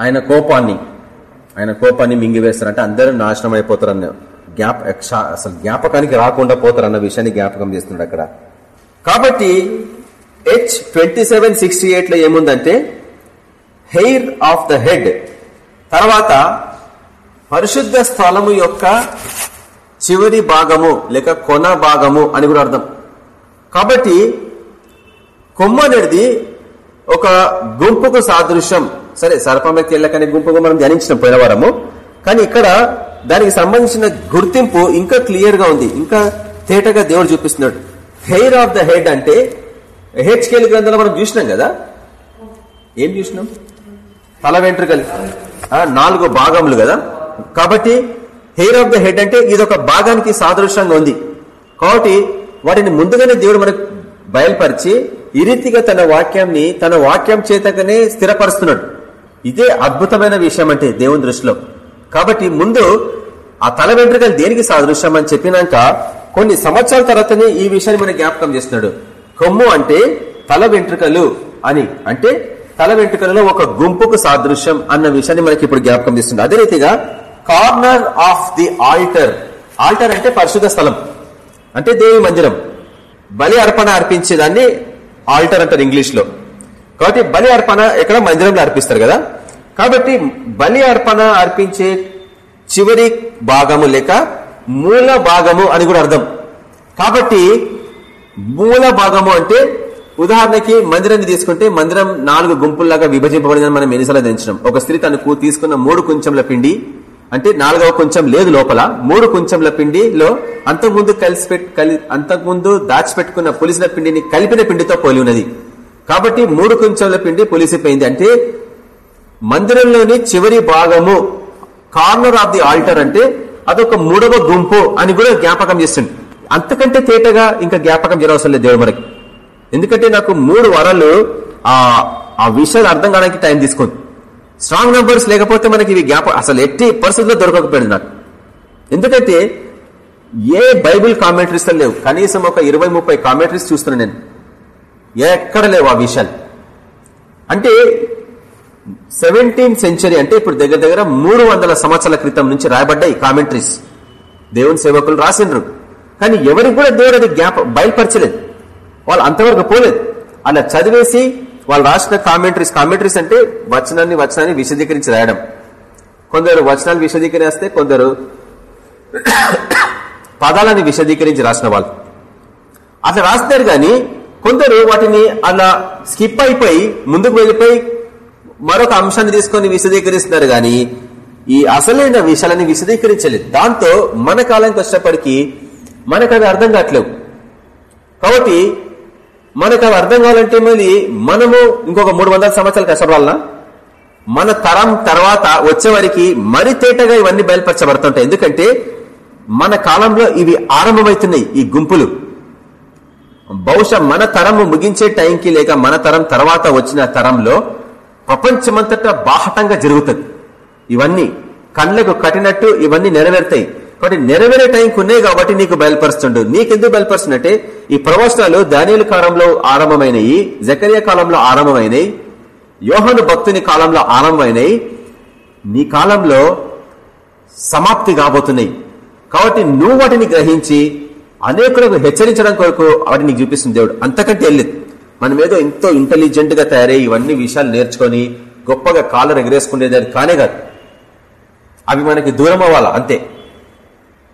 Speaker 1: ఆయన కోపాన్ని ఆయన కోపాన్ని మింగివేస్తారంటే అందరూ నాశనం అయిపోతారన్న జ్ఞాప అసలు జ్ఞాపకానికి రాకుండా పోతారన్న విషయాన్ని జ్ఞాపకం చేస్తున్నాడు అక్కడ. కాబట్టి హెచ్ ట్వంటీ సెవెన్ సిక్స్టీ ఎయిట్లో ఏముందంటే హెయిర్ ఆఫ్ ద హెడ్ తర్వాత పరిశుద్ధ స్థలము యొక్క చివరి భాగము లేక కొన భాగము అని కూడా అర్థం. కాబట్టి కొమ్మ అనేది ఒక గుంపుకు సాదృశ్యం. సరే సర్పమెత్తి ఎల్లకనే గుంపుగా మనం ధ్యానించిన పోయిన వారము. కానీ ఇక్కడ దానికి సంబంధించిన గుర్తింపు ఇంకా క్లియర్గా ఉంది. ఇంకా తేటగా దేవుడు చూపిస్తున్నాడు. హెయిర్ ఆఫ్ ద హెడ్ అంటే హెచ్కేల్ గ్రంథంలో మనం చూసినాం కదా? ఏం చూసినాం? తల వెంట్రుకలు. నాలుగు భాగములు కదా? కాబట్టి హెయిర్ ఆఫ్ ద హెడ్ అంటే ఇది ఒక భాగానికి సాదృశ్యంగా ఉంది. కాబట్టి వాటిని ముందుగానే దేవుడు మనకు బయలుపరిచి ఈ రీతిగా తన వాక్యాన్ని తన వాక్యం చేతగానే స్థిరపరుస్తున్నాడు. ఇదే అద్భుతమైన విషయం అంటే దేవుని దృష్టిలో. కాబట్టి ముందు ఆ తల వెంట్రుకలు దేనికి సాదృశ్యం అని చెప్పినాక కొన్ని సంవత్సరాల తర్వాతనే ఈ విషయాన్ని మన జ్ఞాపకం చేస్తున్నాడు. కొమ్ము అంటే తల వెంట్రుకలు అని. అంటే తల వెంట్రుకలలో ఒక గుంపుకు సాదృశ్యం అన్న విషయాన్ని మనకి ఇప్పుడు జ్ఞాపకం చేస్తుంది అదే రీతిగా corner of the altar. Altar అంటే పరిశుద్ధ స్థలం. అంటే దేవి మందిరం. బలి అర్పణ అర్పించేదాన్ని ఆల్టర్ అంటారు ఇంగ్లీష్లో కాబట్టి బలి అర్పణ ఎక్కడ మందిరంలో అర్పిస్తారు కదా? కాబట్టి బలి అర్పణ అర్పించే చివరి భాగము లేక మూల భాగము అని కూడా అర్థం. కాబట్టి మూల భాగము అంటే ఉదాహరణకి మందిరాన్ని తీసుకుంటే మందిరం నాలుగు గుంపుల్లాగా విభజింపబడిందని మనం ఎన్నిసార్లు దించడం ఒక స్త్రీ తనకు తీసుకున్న మూడు కొంచెంల పిండి అంటే నాలుగవ కొంచెం లేదు లోపల మూడు కొంచెంల పిండిలో అంతకుముందు కలిసి పెట్టి అంతకుముందు దాచిపెట్టుకున్న పులిసిన పిండిని కలిపిన పిండితో పోలి ఉన్నది. కాబట్టి మూడు కొంచెంల పిండి పులిసిపోయింది. అంటే మందిరంలోని చివరి భాగము కార్నర్ ఆఫ్ ది ఆల్టర్ అంటే అదొక మూడవ గుంపు అని కూడా జ్ఞాపకం చేస్తుంది. అంతకంటే తేటగా ఇంకా జ్ఞాపకం చేయవలసిన లేదు దేవుడు మనకి. ఎందుకంటే నాకు మూడు వరాలు ఆ ఆ విషయాలు అర్థం కావడానికి టైం తీసుకుంది స్ట్రాంగ్ నంబర్స్ లేకపోతే మనకి ఇవి జ్ఞాప అసలు ఎట్టి పరిస్థితుల్లో దొరకకపోయింది నాకు. ఎందుకంటే ఏ బైబిల్ కామెంటరీస్ లేవు. కనీసం ఒక ఇరవై ముప్పై కామెంటరీస్ చూస్తున్నాను నేను. ఎక్కడ లేవు ఆ విషయాలు. అంటే సెవెంటీన్ సెంచరీ అంటే ఇప్పుడు దగ్గర దగ్గర మూడు వందల సంవత్సరాల క్రితం నుంచి రాయబడ్డాయి కామెంటరీస్ దేవుని సేవకులు రాసిండ్రు. కానీ ఎవరికి కూడా దేవుడు అది జ్ఞాప బయలుపరచలేదు. వాళ్ళు అంతవరకు పోలేదు. అలా చదివేసి వాళ్ళు రాసిన కామెంటరీస్ కామెంటరీస్ అంటే వచనాన్ని వచనాన్ని విశదీకరించి రాయడం. కొందరు వచనాలు విశదీకరిస్తే కొందరు పదాలని విశదీకరించి రాసిన వాళ్ళు. అట్లా రాస్తారు కానీ కొందరు వాటిని అలా స్కిప్ అయిపోయి ముందుకు వెళ్ళిపోయి మరొక అంశాన్ని తీసుకొని విశదీకరిస్తున్నారు గాని ఈ అసలైన విషయాలని విశదీకరించలేదు. దాంతో మన కాలానికి వచ్చినప్పటికీ మనకు అవి అర్థం కావట్లేవు. కాబట్టి మనకు అవి అర్థం కావాలంటే మళ్ళీ మనము ఇంకొక మూడు వందల సంవత్సరాలు కష్టపడాలనా? మన తరం తర్వాత వచ్చేవారికి మరి తేటగా ఇవన్నీ బయలుపరచబడుతుంటాయి. ఎందుకంటే మన కాలంలో ఇవి ఆరంభమవుతున్నాయి ఈ గుంపులు. బహుశా మన తరం ముగించే టైంకి లేక మన తరం తర్వాత వచ్చిన తరంలో ప్రపంచమంతటా బాహటంగా జరుగుతుంది. ఇవన్నీ కళ్ళకు కట్టినట్టు ఇవన్నీ నెరవేరుతాయి. కాబట్టి నెరవేరే టైంకి ఉన్నాయి కాబట్టి నీకు బయలుపరుస్తుండు. నీకెందుకు బయలుపరుస్తున్నట్టే? ఈ ప్రవచనాలు దానియలు కాలంలో ఆరంభమైనవి జకరియా కాలంలో ఆరంభమైనవి యోహను భక్తుని కాలంలో ఆరంభమైనవి నీ కాలంలో సమాప్తి కాబోతున్నాయి. కాబట్టి నువ్వు వాటిని గ్రహించి అనేకులకు హెచ్చరించడం కొరకు వాటిని నీకు చూపిస్తుంది దేవుడు. అంతకంటే వెళ్ళలేదు మనం ఏదో ఎంతో ఇంటెలిజెంట్గా తయారై ఇవన్నీ విషయాలు నేర్చుకొని గొప్పగా కాలర్ ఎగరేసుకునేది అది కానే కాదు. అవి మనకి దూరం అవ్వాలా? అంతే.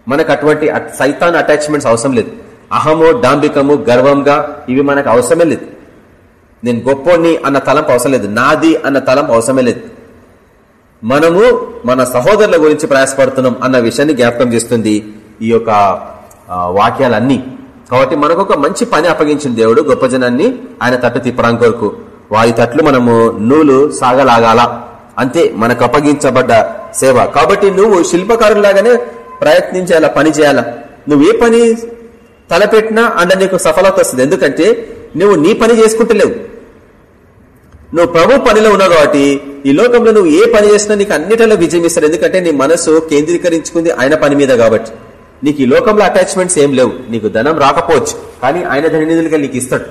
Speaker 1: మనకు అటువంటి సైతాన్ అటాచ్మెంట్స్ అవసరం లేదు. అహము డాంబికము గర్వంగా ఇవి మనకు అవసరమే లేదు. నేను గొప్పోని అన్న తలంపు అవసరం లేదు. నాది అన్న తలంపు అవసరమే లేదు. మనము మన సహోదరుల గురించి ప్రయాసపడుతున్నాం అన్న విషయాన్ని జ్ఞాపకం చేస్తుంది ఈ యొక్క వాక్యాలన్నీ. కాబట్టి మనకు ఒక మంచి పని అప్పగించిన దేవుడు గొప్ప జనాన్ని ఆయన తట్టు తిప్పడం కొరకు. వారి తట్లు మనము నూలు సాగలాగాల. అంతే మనకు అప్పగించబడ్డ సేవ. కాబట్టి నువ్వు శిల్పకారులాగానే ప్రయత్నించాలా పని చేయాలా? నువ్వు ఏ పని తలపెట్టినా అండ నీకు సఫలత వస్తుంది. ఎందుకంటే నువ్వు నీ పని చేసుకుంటలేవు. నువ్వు ప్రభు పనిలో ఉన్నావు కాబట్టి ఈ లోకంలో నువ్వు ఏ పని చేసినా నీకు అన్నిటిలో విజయం ఇస్తారు ఎందుకంటే నీ మనసు కేంద్రీకరించుకుంది ఆయన పని మీద కాబట్టి. నీకు ఈ లోకంలో అటాచ్మెంట్స్ ఏం లేవు. నీకు ధనం రాకపోవచ్చు. కానీ ఆయన ధననిధులుగా నీకు ఇస్తాడు.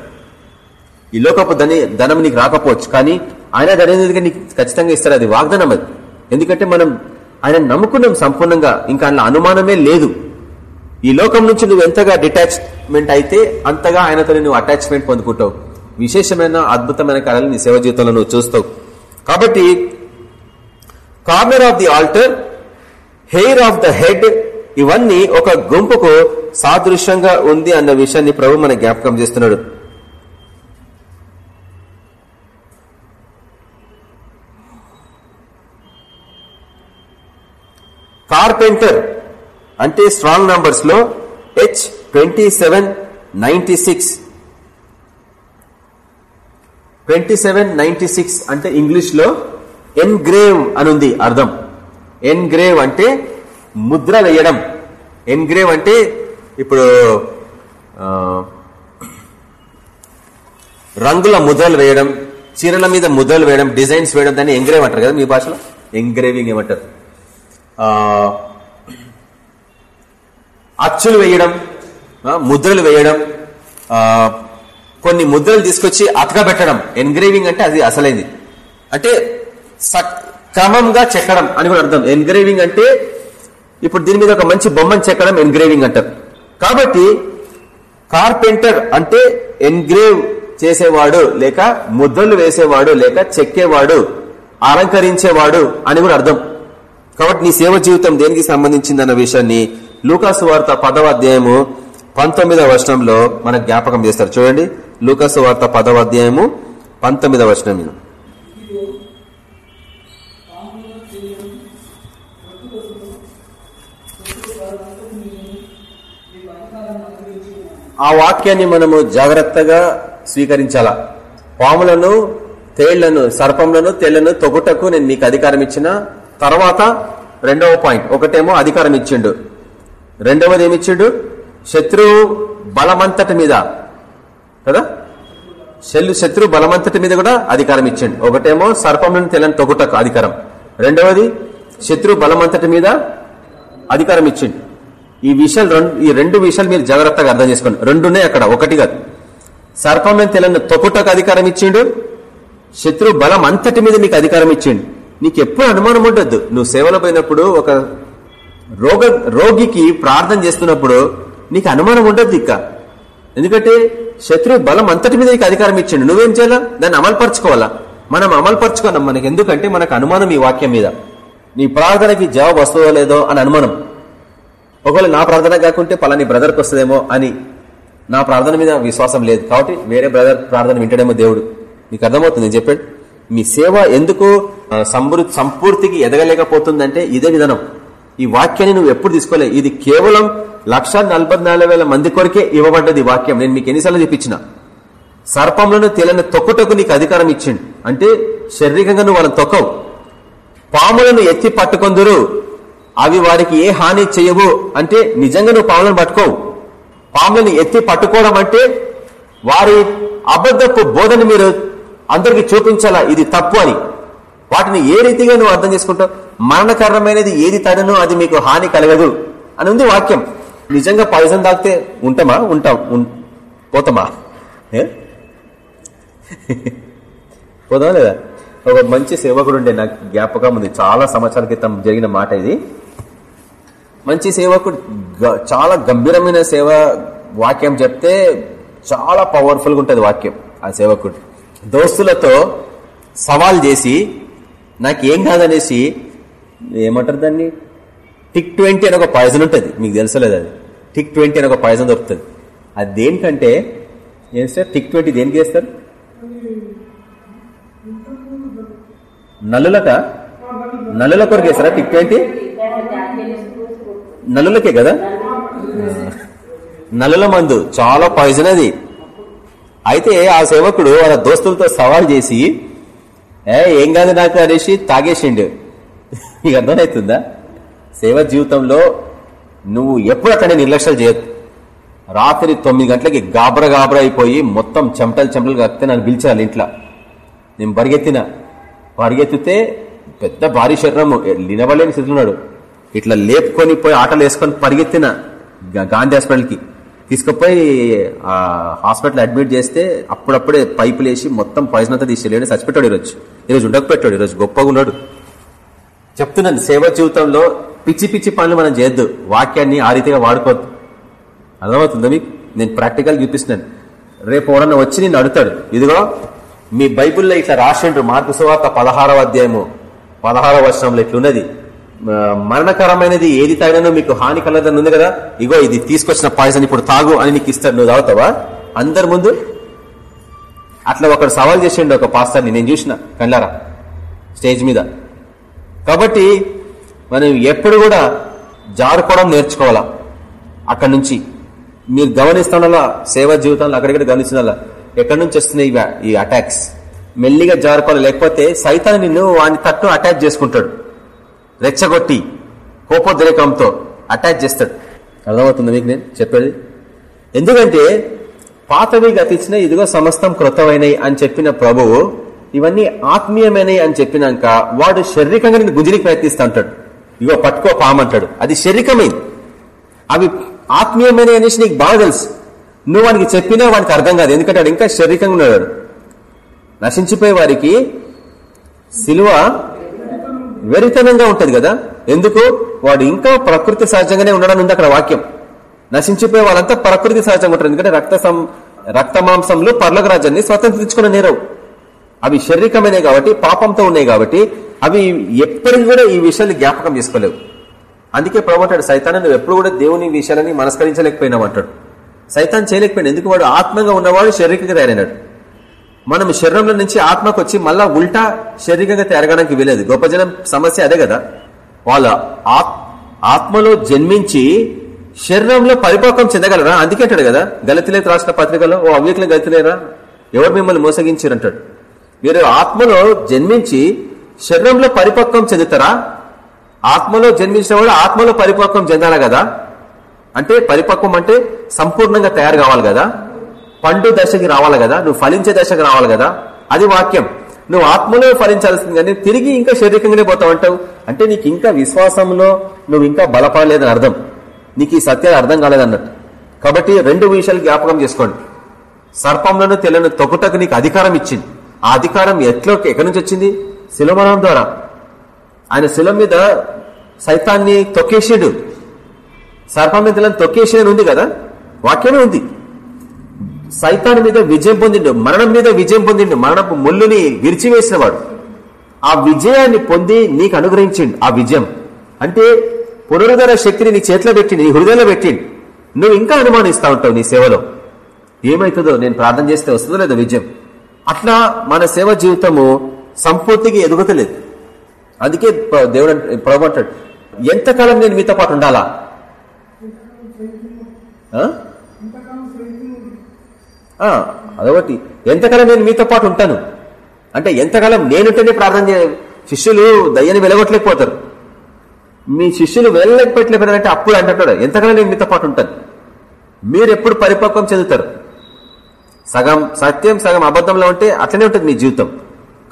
Speaker 1: ఈ లోకపు ధని ధనం నీకు రాకపోవచ్చు. కానీ ఆయన ధననిధులుగా నీకు ఖచ్చితంగా ఇస్తాడు. అది వాగ్దానం అది. ఎందుకంటే మనం ఆయన నమ్ముకున్నాం సంపూర్ణంగా. ఇంకా అందులో అనుమానమే లేదు. ఈ లోకం నుంచి నువ్వు ఎంతగా డిటాచ్మెంట్ అయితే అంతగా ఆయనతో నువ్వు అటాచ్మెంట్ పొందుకుంటావు. విశేషమైన అద్భుతమైన కళలు నీ సేవ జీవితంలో నువ్వు చూస్తావు. కాబట్టి corner of the altar hair of the head ఇవన్నీ ఒక గుంపుకు సాదృశ్యంగా ఉంది అన్న విషయాన్ని ప్రభు మన జ్ఞాపకం చేస్తున్నాడు. కార్పెంటర్ అంటే Strong నంబర్స్లో H twenty seven ninety six twenty seven ninety six అంటే ఇంగ్లీష్లో ఎన్గ్రేవ్ అనుంది అర్థం. ఎన్గ్రేవ్ అంటే ముద్ర వేయడం. ఎన్గ్రేవ్ అంటే ఇప్పుడు రంగుల ముద్రలు వేయడం చీరల మీద ముద్రలు వేయడం డిజైన్స్ వేయడం దాన్ని ఎంగ్రేవ్ అంటారు కదా మీ భాషలో? ఎంగ్రేవింగ్ ఏమంటారు? అచ్చులు వేయడం ముద్రలు వేయడం కొన్ని ముద్రలు తీసుకొచ్చి అతకబెట్టడం ఎన్గ్రేవింగ్ అంటే అది అసలైంది. అంటే క్రమంగా చెక్కడం అని కూడా అర్థం. ఎన్గ్రేవింగ్ అంటే ఇప్పుడు దీని మీద ఒక మంచి బొమ్మను చెక్కడం ఎన్గ్రేవింగ్ అంటారు. కాబట్టి కార్పెంటర్ అంటే ఎన్గ్రేవ్ చేసేవాడు లేక ముద్రలు వేసేవాడు లేక చెక్కేవాడు అలంకరించేవాడు అని కూడా అర్థం. కాబట్టి నీ సేవ జీవితం దేనికి సంబంధించింది అన్న విషయాన్ని లూకాసు వార్త పదవ అధ్యాయము పంతొమ్మిదవ వర్షంలో మనకు జ్ఞాపకం చేస్తారు. చూడండి లూకాసు వార్త పదవ అధ్యాయము పంతొమ్మిదవ వర్షం ఆ వాక్యాన్ని మనము జాగ్రత్తగా స్వీకరించాలా? పాములను తేళ్ళను సర్పంలను తేళ్ళను తొగుటకు నేను మీకు అధికారం ఇచ్చిన తర్వాత రెండవ పాయింట్ ఒకటేమో అధికారం ఇచ్చిండు. రెండవది ఏమిచ్చిండు శత్రువు బలమంతటి మీద కదా? శల్లు శత్రు బలమంతటి మీద కూడా అధికారం ఇచ్చిండు. ఒకటేమో సర్పంలను తెల్లని తొగుటకు అధికారం. రెండవది శత్రు బలమంతటి మీద అధికారం ఇచ్చిండు. ఈ విషయాలు రెండు ఈ రెండు విషయాలు మీరు జాగ్రత్తగా అర్థం చేసుకోండి. రెండునే అక్కడ ఒకటి కాదు. సర్పంలను తెలంగాణ తొక్కుటకు అధికారం ఇచ్చిండు శత్రు బలం అంతటి మీద నీకు అధికారం ఇచ్చిండు. నీకు ఎప్పుడు అనుమానం ఉండద్దు. నువ్వు సేవలో పోయినప్పుడు ఒక రోగ రోగికి ప్రార్థన చేస్తున్నప్పుడు నీకు అనుమానం ఉండద్దు ఇక. ఎందుకంటే శత్రు బలం అంతటి మీద నీకు అధికారం ఇచ్చిండు. నువ్వేం చేయాలా? దాన్ని అమలుపరచుకోవాలా? మనం అమలుపరచుకున్నాం. మనకి ఎందుకంటే మనకు అనుమానం ఈ వాక్యం మీద. నీ ప్రార్థనకి జవాబు వస్తుందో లేదో అని అనుమానం. ఒకవేళ నా ప్రార్థన కాకుంటే పలాని బ్రదర్కి వస్తుందేమో అని నా ప్రార్థన మీద విశ్వాసం లేదు. కాబట్టి వేరే బ్రదర్ ప్రార్థన వింటడేమో దేవుడు. నీకు అర్థమవుతుంది నేను చెప్పాడు మీ సేవ ఎందుకు ఆ, సంపూర్తికి ఎదగలేకపోతుందంటే ఇదే విధానం. ఈ వాక్యాన్ని నువ్వు ఎప్పుడు తీసుకోలే. ఇది కేవలం లక్ష మంది కొరకే ఇవ్వబడ్డది ఈ వాక్యం. నేను మీకు ఎన్నిసార్లు చూపించిన సర్పంలోనూ తేలని తొక్కుటకు నీకు అధికారం ఇచ్చిండు. అంటే శారీరకంగా నువ్వు వాళ్ళని తొక్కవు. పాములను ఎత్తి పట్టుకొందురు. అవి వారికి ఏ హాని చేయవు అంటే నిజంగా నువ్వు పాములను పట్టుకోవు. పాములను ఎత్తి పట్టుకోవడం అంటే వారి అబద్ధపు బోధన మీరు అందరికి చూపించాలా? ఇది తప్పు అని. వాటిని ఏ రీతిగా నువ్వు అర్థం చేసుకుంటావు? మరణకరమైనది ఏది తడనో అది మీకు హాని కలగదు అని ఉంది వాక్యం. నిజంగా పాయిజన్ తాగితే ఉంటామా? ఉంటాం. పోతామా? పోదాం లేదా? ఒక మంచి సేవకుడు ఉండే నాకు జ్ఞాపకం ఉంది. చాలా సంవత్సరాల క్రితం జరిగిన మాట ఇది. మంచి సేవకుడు గ- చాలా గంభీరమైన సేవ వాక్యం చెప్తే చాలా పవర్ఫుల్గా ఉంటుంది వాక్యం ఆ సేవకుడు. దోస్తులతో సవాల్ చేసి నాకేం కాదనేసి ఏమంటారు దాన్ని? టిక్ ట్వంటీ అని ఒక పాయిజన్ ఉంటుంది మీకు తెలుసలేదు అది. టిక్ ట్వంటీ అని ఒక పాయిజన్ దొరుకుతుంది. అది దేనికంటే ఏం సార్? టిక్ ట్వంటీ దేనికి చేస్తారు? నల్లులక నల్లుల కొరకు వేస్తారా టిక్ ట్వంటీ? నల్లులకే కదా? నల్లుల మందు చాలా పాయిజన్ అది. అయితే ఆ సేవకుడు వాళ్ళ దోస్తులతో సవాల్ చేసి ఏ ఏం కాదు నాకు అనేసి తాగేసిండు. నీకు అర్థమవుతుందా? సేవ జీవితంలో నువ్వు ఎప్పుడు అట్లనే నిర్లక్ష్యాలు చేయొద్దు రాత్రి తొమ్మిది గంటలకి గాబర గాబర అయిపోయి మొత్తం చెమటలు చెమటలు కక్కితే నన్ను పిలిచాను ఇంట్లో. నేను పరిగెత్తిన. పరిగెత్తితే పెద్ద భారీ శరీరము నిలబడలేని స్థితిలో ఉన్నాడు. ఇట్లా లేపుకొని పోయి ఆటలు వేసుకొని పరిగెత్తిన గాంధీ హాస్పిటల్కి తీసుకుపోయి హాస్పిటల్ అడ్మిట్ చేస్తే అప్పుడప్పుడే పైపులు వేసి మొత్తం పాయిజన్ అంతా తీసుకెళ్ళి చచ్చిపెట్టాడు ఈరోజు. ఈరోజు ఉండకపోయాడు ఈరోజు గొప్పగా ఉన్నాడు. చెప్తున్నాను సేవ జీవితంలో పిచ్చి పిచ్చి పనులు మనం చేయొద్దు. వాక్యాన్ని ఆ రీతిగా వాడుకోవద్దు. అర్థమవుతుందా మీకు? నేను ప్రాక్టికల్ చూపిస్తున్నాను. రేపు ఎవరన్నా వచ్చి నిన్ను అడుగుతాడు ఇదిగో మీ బైబుల్లో ఇట్లా రాసిండ్రు మార్పు సువార్త పదహారవ అధ్యాయము పదహారవ వర్షంలో ఇట్లున్నది. మరణకరమైనది ఏది తాగినో మీకు హాని కలదని ఉంది కదా? ఇగో ఇది తీసుకొచ్చిన పాయసం ఇప్పుడు తాగు అని నీకు ఇస్తాడు నువ్వు తాగుతావా? అందరి ముందు అట్లా ఒకడు సవాల్ చేసిండు ఒక పాస్తాన్ని నేను చూసిన కళ్ళారా? స్టేజ్ మీద. కాబట్టి మనం ఎప్పుడు కూడా జారుకోవడం నేర్చుకోవాలా? అక్కడి నుంచి. మీరు గమనిస్తానలా సేవా జీవితంలో అక్కడిక్కడ గమనిస్తున్నా ఎక్కడి నుంచి వస్తున్నాయి ఈ అటాక్స్? మెల్లిగా జారుకోవాలి లేకపోతే సైతాన్ని నిన్ను వాని తట్టు అటాక్ చేసుకుంటాడు. రెచ్చగొట్టి కోపోద్రేకంతో అటాచ్ చేస్తాడు. అర్థమవుతుంది మీకు నేను చెప్పేది? ఎందుకంటే పాతవి గతించిన ఇదిగో సమస్తం కృతమైనవి అని చెప్పిన ప్రభువు ఇవన్నీ ఆత్మీయమైనవి అని చెప్పినాక వాడు శారీరకంగా నేను గుంజినికి ప్రయత్నిస్తా అంటాడు ఇగో పట్టుకో పామంటాడు. అది శారీరకమైంది. అవి ఆత్మీయమైన అనేసి నీకు బాగా తెలుసు. నువ్వు వానికి చెప్పినా వానికి అర్థం కాదు. ఎందుకంటే వాడు ఇంకా శారీరకంగా ఉన్నాడు. నశించిపోయే వారికి సిలువ వెరితనంగా ఉంటది కదా? ఎందుకు? వాడు ఇంకా ప్రకృతి సహజంగానే ఉండడం ఉంది అక్కడ వాక్యం. నశించిపోయే వాళ్ళంతా ప్రకృతి సహజంగా ఉంటారు. ఎందుకంటే రక్త సం- రక్త మాంసంలో పర్లక రాజ్యాన్ని స్వతంత్రించుకున్న నేరవు అవి శారీరకమైనవి కాబట్టి పాపంతో ఉన్నాయి కాబట్టి అవి ఎప్పటికీ కూడా ఈ విషయాన్ని జ్ఞాపకం చేసుకోలేవు. అందుకే ప్రభు సైతాన్ని నువ్వు ఎప్పుడు కూడా దేవుని విషయాలని మనస్కరించలేకపోయినావు అంటాడు. సైతాన్ చేయలేకపోయినా ఎందుకు? వాడు ఆత్మగా ఉన్నవాడు శారీరకంగా తయారైనాడు. మనం శరీరంలో నుంచి ఆత్మకు వచ్చి మళ్ళా ఉల్టా శారీరకంగా తిరగడానికి వీలేదు. గొప్ప జనం సమస్య అదే కదా. వాళ్ళ ఆత్- ఆత్మలో జన్మించి శరీరంలో పరిపక్వం చెందగలరా? అందుకే అంటాడు కదా. గలతిలేత రాష్ట్ర పత్రికలో ఓ అవ్యకులు గలతిలేరా ఎవరు మిమ్మల్ని మోసగించారు? అంటాడు. మీరు ఆత్మలో జన్మించి శరీరంలో పరిపక్వం చెందుతారా? ఆత్మలో జన్మించిన వాడు ఆత్మలో పరిపక్వం చెందాలి కదా? అంటే పరిపక్వం అంటే సంపూర్ణంగా తయారు కావాలి కదా. పండు దశకి రావాలి కదా నువ్వు ఫలించే దశకు రావాలి కదా అది వాక్యం. నువ్వు ఆత్మలో ఫలించాల్సింది కానీ తిరిగి ఇంకా శారీరకంగానే పోతావు అంటావు. అంటే నీకు ఇంకా విశ్వాసంలో నువ్వు ఇంకా బలపడలేదని అర్థం. నీకు ఈ సత్యాలు అర్థం కాలేదన్నట్టు. కాబట్టి రెండు విషయాలు జ్ఞాపకం చేసుకోండి. సర్పంలోను తెల్లను తొక్కుటకు నీకు అధికారం ఇచ్చింది. ఆ అధికారం ఎట్లో ఎక్కడి నుంచి వచ్చింది? శిలమరణం ద్వారా. ఆయన శిలం మీద సైతాన్ని తొక్కేసాడు. సర్పం మీద తెల్లని తొక్కేసేది ఉంది కదా? వాక్యమే ఉంది. సైతాన్ మీద విజయం పొందిండు మరణం మీద విజయం పొందిండు మరణపు ముళ్ళుని విరిచివేసిన వాడు ఆ విజయాన్ని పొంది నీకు అనుగ్రహించిండు ఆ విజయం. అంటే పునరుద్ధర శక్తిని నీ చేతిలో పెట్టిండు నీ హృదయంలో పెట్టిండు. నువ్వు ఇంకా అనుమానిస్తా ఉంటావు నీ సేవలో. ఏమవుతుందో నేను ప్రార్థన చేస్తే వస్తుందో లేదో విజయం. అట్లా మన సేవ జీవితము సంపూర్తిగా ఎదుగుతలేదు. అందుకే దేవుడు అంట- ప్రభు అంటాడు ఎంతకాలం నేను మీతో పాటు ఉండాలా? అదొకటి. ఎంతకాలం నేను మీతో పాటు ఉంటాను? అంటే ఎంతకాలం నేనుంటేనే ప్రార్థన చే శిష్యులు దయ్యాన్ని వెలగొట్టలేకపోతారు. మీ శిష్యులు వెళ్ళలేకపోయట్లేకపోతారంటే అప్పుడు అంటాడు. ఎంతకాలం నేను మీతో పాటు ఉంటాను? మీరు ఎప్పుడు పరిపక్వం చెందుతారు? సగం సత్యం సగం అబద్ధంలో ఉంటే అట్లనే ఉంటుంది మీ జీవితం.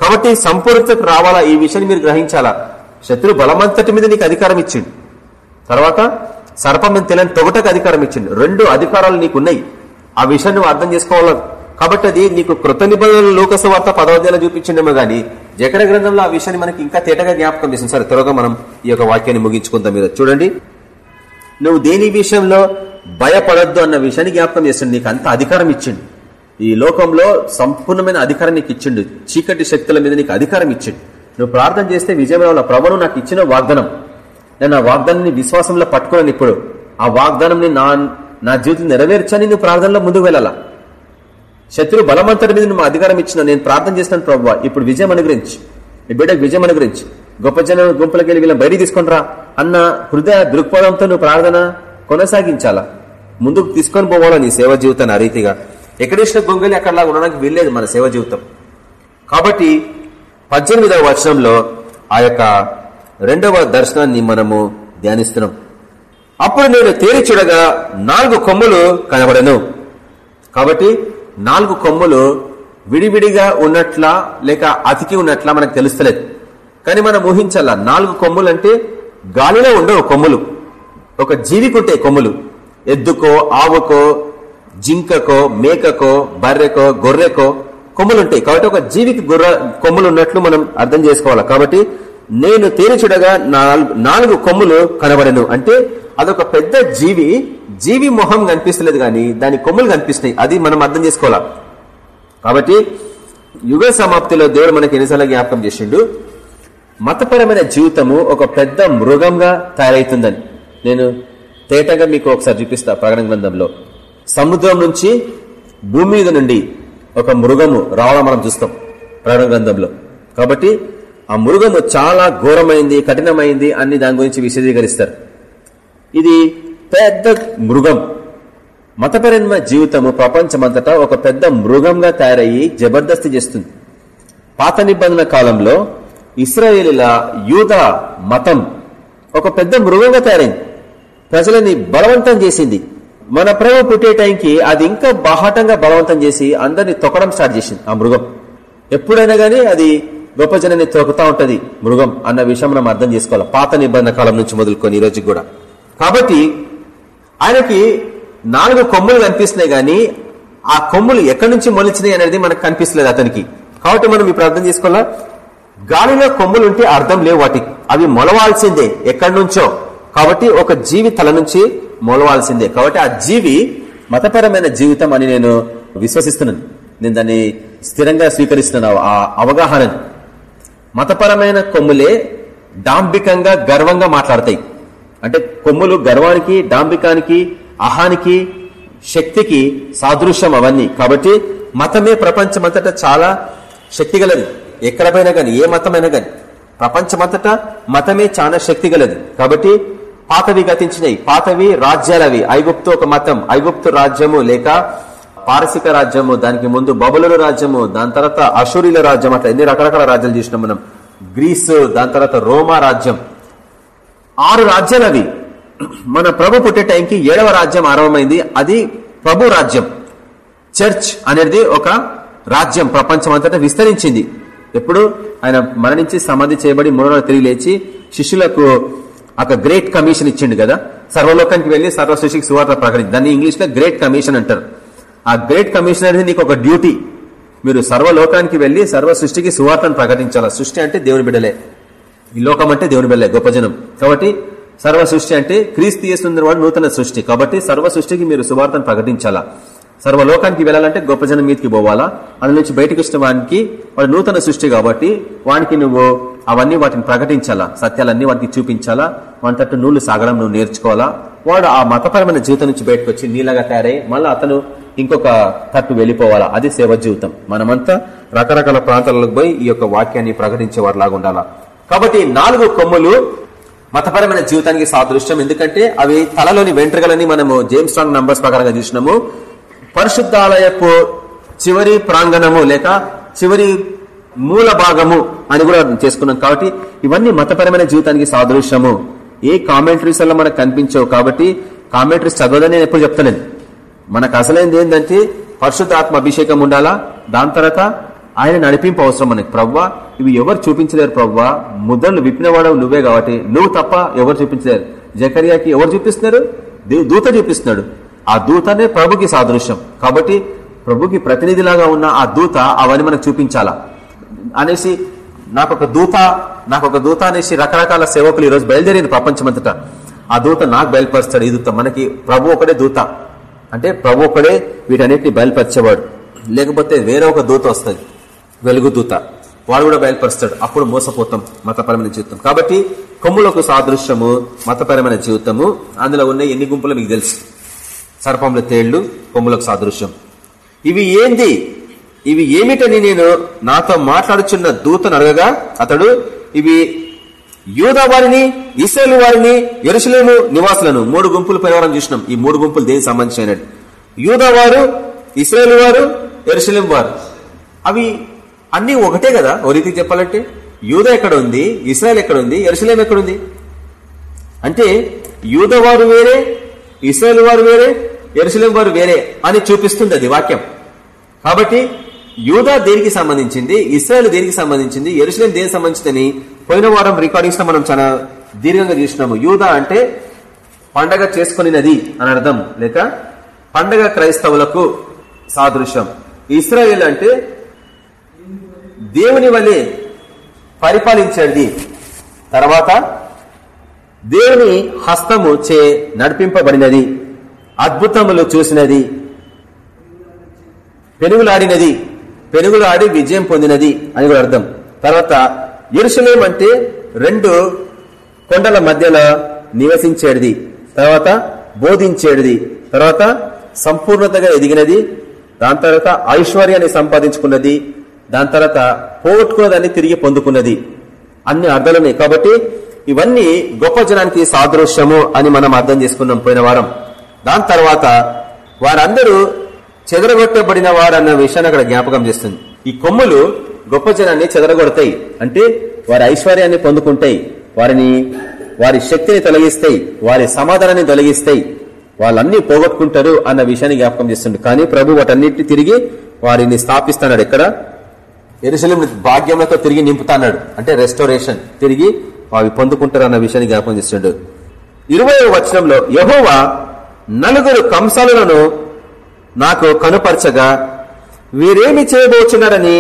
Speaker 1: కాబట్టి సంపూర్ణతకు రావాలా? ఈ విషయాన్ని మీరు గ్రహించాలా? శత్రు బలమంతటి మీద నీకు అధికారం ఇచ్చిండు. తర్వాత సర్పం తెలియని తొగటకు అధికారం ఇచ్చిండు. రెండు అధికారాలు నీకు ఉన్నాయి ఆ విషయాన్ని నువ్వు అర్థం చేసుకోవాలి. కాబట్టి అది నీకు కృత నిబంధనలు లోకస వార్త పదవధ్యాలు చూపించిండేమో గానీ జకర గ్రంథంలో ఆ విషయాన్ని మనకి ఇంకా తేటగా జ్ఞాపకం చేసింది. సరే త్వరగా మనం ఈ యొక్క వాక్యాన్ని ముగించుకుందాం మీద చూడండి. నువ్వు దేని విషయంలో భయపడద్దు అన్న విషయాన్ని జ్ఞాపకం చేసిండు. నీకు అంత అధికారం ఇచ్చిండు. ఈ లోకంలో సంపూర్ణమైన అధికారం నీకు ఇచ్చిండు. చీకటి శక్తుల మీద నీకు అధికారం ఇచ్చిండు. నువ్వు ప్రార్థన చేస్తే విజయం రావాల ప్రభును నాకు ఇచ్చిన వాగ్దానం. నేను ఆ వాగ్దానాన్ని విశ్వాసంలో పట్టుకున్నాను ఇప్పుడు. ఆ వాగ్దానం నా నా జీవితం నెరవేర్చని నువ్వు ప్రార్థనలో ముందుకు వెళ్ళాలా? శత్రు బలమంతటి మీద నువ్వు అధికారం ఇచ్చిన నేను ప్రార్థన చేస్తున్నాను ప్రభావ. ఇప్పుడు విజయం అనుగ్రహించి. నీ బిడ్డకు విజయం అనుగ్రహించి. గొప్ప జనం గుంపులకి వెళ్ళి వీళ్ళని బయటికి తీసుకుంటారా అన్న హృదయ దృక్పథంతో నువ్వు ప్రార్థన కొనసాగించాలా? ముందుకు తీసుకొని పోవాలా నీ సేవ జీవితాన్ని ఆ రీతిగా? ఎక్కడేసిన గొంగలి ఎక్కడలాగా ఉండడానికి వీల్లేదు మన సేవ జీవితం. కాబట్టి పద్దెనిమిదవ వచనంలో ఆ యొక్క రెండవ దర్శనాన్ని మనము ధ్యానిస్తున్నాం. అప్పుడు నేను తేరి చూడగా నాలుగు కొమ్ములు కనబడను. కాబట్టి నాలుగు కొమ్ములు విడివిడిగా ఉన్నట్లా లేక అతికి ఉన్నట్లా మనకు తెలుస్తలేదు. కానీ మనం ఊహించాల నాలుగు కొమ్ములు అంటే గాలిలో ఉండవు కొమ్ములు. ఒక జీవికుంటే కొమ్ములు. ఎద్దుకో ఆవుకో జింకకో మేకకో బర్రెకో గొర్రెకో కొమ్ములు ఉంటాయి కాబట్టి ఒక జీవికి గుర్ర కొమ్ములు ఉన్నట్లు మనం అర్థం చేసుకోవాలి. కాబట్టి నేను తేరి నాలుగు నాలుగు కొమ్ములు కనబడను. అంటే అదొక పెద్ద జీవి జీవి మొహం కనిపిస్తలేదు కానీ దాని కొమ్ములు కనిపిస్తున్నాయి. అది మనం అర్థం చేసుకోవాలా? కాబట్టి యుగ సమాప్తిలో దేవుడు మనకి ఎన్నిసార్లు జ్ఞాపకం చేసిండు? మతపరమైన జీవితము ఒక పెద్ద మృగంగా తయారైతుందని. నేను తేటగా మీకు ఒకసారి చూపిస్తా ప్రకటన గ్రంథంలో. సముద్రం నుంచి భూమి మీద నుండి ఒక మృగము రావడం మనం చూస్తాం ప్రకటన గ్రంథంలో. కాబట్టి ఆ మృగము చాలా ఘోరమైంది కఠినమైంది అన్ని దాని గురించి విశదీకరిస్తారు. ఇది పెద్ద మృగం. మతపరమైన జీవితము ప్రపంచమంతటా ఒక పెద్ద మృగంగా తయారయ్యి జబర్దస్తి చేస్తుంది. పాత నిబంధన కాలంలో ఇస్రాయేలీల యూద మతం ఒక పెద్ద మృగంగా తయారైంది. ప్రజలని బలవంతం చేసింది. మన ప్రభు పుట్టే టైంకి అది ఇంకా బాహాటంగా బలవంతం చేసి అందరిని తొక్కడం స్టార్ట్ చేసింది ఆ మృగం. ఎప్పుడైనా గానీ అది గొప్పజనాన్ని తోకుతా ఉంటది. మృగం అన్న విషయం మనం అర్థం చేసుకోవాలి. పాత నిబంధన కాలం నుంచి మొదలుకొని ఈ రోజుకి కూడా. కాబట్టి ఆయనకి నాలుగు కొమ్ములు కనిపిస్తున్నాయి కానీ ఆ కొమ్ములు ఎక్కడి నుంచి మొలిచినాయి అనేది మనకు కనిపిస్తలేదు అతనికి. కాబట్టి మనం ఇప్పుడు అర్థం చేసుకోవాలా? గాలిలో కొమ్ములు ఉంటే అర్థం లేవు వాటికి. అవి మొలవాల్సిందే ఎక్కడి నుంచో. కాబట్టి ఒక జీవి తల నుంచి మొలవాల్సిందే. కాబట్టి ఆ జీవి మతపరమైన జీవితం అని నేను విశ్వసిస్తున్నాను. నేను దాన్ని స్థిరంగా స్వీకరిస్తున్నాను. ఆ అవగాహనని. మతపరమైన కొమ్ములే డాంబికంగా గర్వంగా మాట్లాడతాయి. అంటే కొమ్ములు గర్వానికి డాంబికానికి అహానికి శక్తికి సాదృశ్యం అవన్నీ. కాబట్టి మతమే ప్రపంచమంతటా చాలా శక్తి గలది ఎక్కడ గాని ఏ మతమైనా గాని. ప్రపంచమంతటా మతమే చాలా శక్తి గలది కాబట్టి పాతవి గతించినాయి. పాతవి రాజ్యాలవి. ఐగుప్తు ఒక మతం. ఐగుప్తు రాజ్యము లేక పారసిక రాజ్యము దానికి ముందు బబులుల రాజ్యము దాని తర్వాత అశూరిల రాజ్యం అట్లా ఎన్ని రకరకాల రాజ్యాలు చూసినాం మనం? గ్రీసు దాని తర్వాత రోమా రాజ్యం. ఆరు రాజ్యాలు అవి. మన ప్రభు పుట్టే టైంకి ఏడవ రాజ్యం ఆరంభమైంది. అది ప్రభు రాజ్యం. చర్చ్ అనేది ఒక రాజ్యం ప్రపంచం అంతటా విస్తరించింది. ఎప్పుడు? ఆయన మరణించి సమాధి చేయబడి మూడో తిరిగి లేచి శిష్యులకు ఒక గ్రేట్ కమిషన్ ఇచ్చిండు కదా? సర్వలోకానికి వెళ్ళి సర్వ సృష్టికి సువార్త ప్రకటించి దాన్ని ఇంగ్లీష్లో గ్రేట్ కమిషన్ అంటారు. ఆ గ్రేట్ కమిషన్ అనేది నీకు ఒక డ్యూటీ. మీరు సర్వలోకానికి వెళ్ళి సర్వ సృష్టికి సువార్తను ప్రకటించాలా? సృష్టి అంటే దేవుని బిడ్డలే. ఈ లోకం అంటే దేవుని బిడ్డలే గొప్ప జనం. కాబట్టి సర్వ సృష్టి అంటే క్రీస్తు చేస్తున్న వాడు నూతన సృష్టి. కాబట్టి సర్వ సృష్టికి మీరు సువార్తను ప్రకటించాలా? సర్వలోకానికి వెళ్ళాలంటే గొప్ప జనం మీదకి పోవాలా? అందులో నుంచి బయటకు వచ్చిన వానికి వాడు నూతన సృష్టి కాబట్టి వానికి నువ్వు అవన్నీ వాటిని ప్రకటించాలా? సత్యాలన్నీ వాటికి చూపించాలా? వంటట్టు తట్టు నూలు సాగడం నువ్వు నేర్చుకోవాలా? వాడు ఆ మతపరమైన జీవితం నుంచి బయటకు వచ్చి నీళ్ళగా తయారై మళ్ళీ అతను ఇంకొక తట్టు వెళ్ళిపోవాలా? అది సేవ జీవితం. మనమంతా రకరకాల ప్రాంతాలకు పోయి ఈ యొక్క వాక్యాన్ని ప్రకటించే వారిలాగా ఉండాలా? కాబట్టి నాలుగు కొమ్ములు మతపరమైన జీవితానికి సాదృశ్యం. ఎందుకంటే అవి తలలోని వెంట్రుకలని మనము జేమ్స్ స్ట్రాంగ్ నంబర్స్ ప్రకారంగా చూసినాము పరిశుద్ధాలయపు చివరి ప్రాంగణము లేక చివరి మూల భాగము అని కూడా చేసుకున్నాం కాబట్టి ఇవన్నీ మతపరమైన జీవితానికి సాదృశ్యము. ఏ కామెంటరీస్ వల్ల మనకు కనిపించవు కాబట్టి కామెంటరీస్ చదవదని నేను ఎప్పుడు చెప్తాను మనకు అసలైంది ఏంటంటే పరిశుద్ధాత్మ అభిషేకం ఉండాలా? దాని తర్వాత ఆయన నడిపింపు అవసరం మనకి. ప్రవ్వా ఇవి ఎవరు చూపించలేరు ప్రవ్వా? ముద్రలు విప్పినవాడు నువ్వే కాబట్టి. నువ్వు తప్ప ఎవరు చూపించలేరు. జకరియాకి ఎవరు చూపిస్తున్నారు? దూత చూపిస్తున్నాడు. ఆ దూతనే ప్రభుకి సాదృశ్యం. కాబట్టి ప్రభుకి ప్రతినిధిలాగా ఉన్న ఆ దూత అవన్నీ మనకు చూపించాలా? అనేసి నాకు ఒక దూత నాకు ఒక దూత అనేసి రకరకాల సేవకులు ఈరోజు బయలుదేరింది ప్రపంచమంతటా. ఆ దూత నాకు బయలుపరుస్తాడు. ఈ దూత మనకి ప్రభు ఒకడే దూత. అంటే ప్రభు ఒకడే వీటన్నిటిని బయలుపరిచేవాడు. లేకపోతే వేరే ఒక దూత వస్తుంది. వెలుగు దూత. వాడు కూడా బయలుపరుస్తాడు. అప్పుడు మోసపోతాం మతపరమైన జీవితం. కాబట్టి కొమ్ములకు సాదృశ్యము మతపరమైన జీవితము అందులో ఉన్న ఎన్ని గుంపులు మీకు తెలుసు? సర్పంల తేళ్ళు కొమ్ములకు సాదృశ్యం. ఇవి ఏంది? ఇవి ఏమిటని నేను నాతో మాట్లాడుచున్న దూతను అడగగా అతడు ఇవి యూదా వారిని ఇస్రాయల్ వారిని ఎరుసలేము నివాసులను మూడు గుంపులు పరివారం చూసినాం. ఈ మూడు గుంపులు దేనికి సంబంధించిన యూదా వారు ఇస్రాయల్ వారు ఎరుసలేం వారు. అవి అన్ని ఒకటే కదా? ఓ రీతికి చెప్పాలంటే యూదా ఎక్కడ ఉంది? ఇస్రాయల్ ఎక్కడ ఉంది? ఎరుసలేం ఎక్కడ ఉంది? అంటే యూదా వారు వేరే ఇస్రాయల్ వారు వేరే ఎరుసలేం వారు వేరే అని చూపిస్తుంది అది వాక్యం. కాబట్టి యూదా దేనికి సంబంధించింది? ఇస్రాయల్ దేనికి సంబంధించింది? ఎరుసలేం దేనికి సంబంధించిందని పోయిన వారం రికార్డింగ్స్లో మనం చాలా దీర్ఘంగా చూసినాము. యూదా అంటే పండగ చేసుకునినది అని అర్థం. లేక పండగ క్రైస్తవులకు సాదృశ్యం. ఇస్రాయేల్ అంటే దేవుని వలె పరిపాలించేది. తర్వాత దేవుని హస్తము చే నడిపింపబడినది. అద్భుతములు చూసినది. పెనుగులాడినది. పెనుగులాడి విజయం పొందినది అని కూడా అర్థం. తర్వాత ఎరుసలేం అంటే రెండు కొండల మధ్యలో నివసించేది. తర్వాత బోధించేది. తర్వాత సంపూర్ణతగా ఎదిగినది. దాని తర్వాత ఐశ్వర్యాన్ని సంపాదించుకున్నది. దాని తర్వాత పోగొట్టుకున్నదాన్ని తిరిగి పొందుకున్నది. అన్ని అర్థాలున్నాయి. కాబట్టి ఇవన్నీ గొప్ప జనానికి సాదృశ్యము అని మనం అర్థం చేసుకున్నాం పోయిన వారం. దాని తర్వాత వారందరూ చెదరగొట్టబడిన వారన్న విషయాన్ని అక్కడ జ్ఞాపకం చేస్తుంది. ఈ కొమ్ములు గొప్ప జనాన్ని చెదరగొడతాయి. అంటే వారి ఐశ్వర్యాన్ని పొందుకుంటాయి. వారిని వారి శక్తిని తొలగిస్తాయి. వారి సమాధానాన్ని తొలగిస్తాయి. వాళ్ళన్నీ పోగొట్టుకుంటారు అన్న విషయాన్ని జ్ఞాపకం చేస్తుంది. కానీ ప్రభు వాటన్నిటిని తిరిగి వారిని స్థాపిస్తున్నాడు ఎక్కడ? ఎరుసలేం భాగ్యములతో తిరిగి నింపుతాన్నాడు. అంటే రెస్టోరేషన్ తిరిగి అవి పొందుకుంటారు అన్న విషయాన్ని జ్ఞాపకం చేస్తుండడు ఇరవై వచనంలో యహోవా నలుగురు కంసాలను నాకు కనుపరచగా వీరేమి చేయబోచున్నారని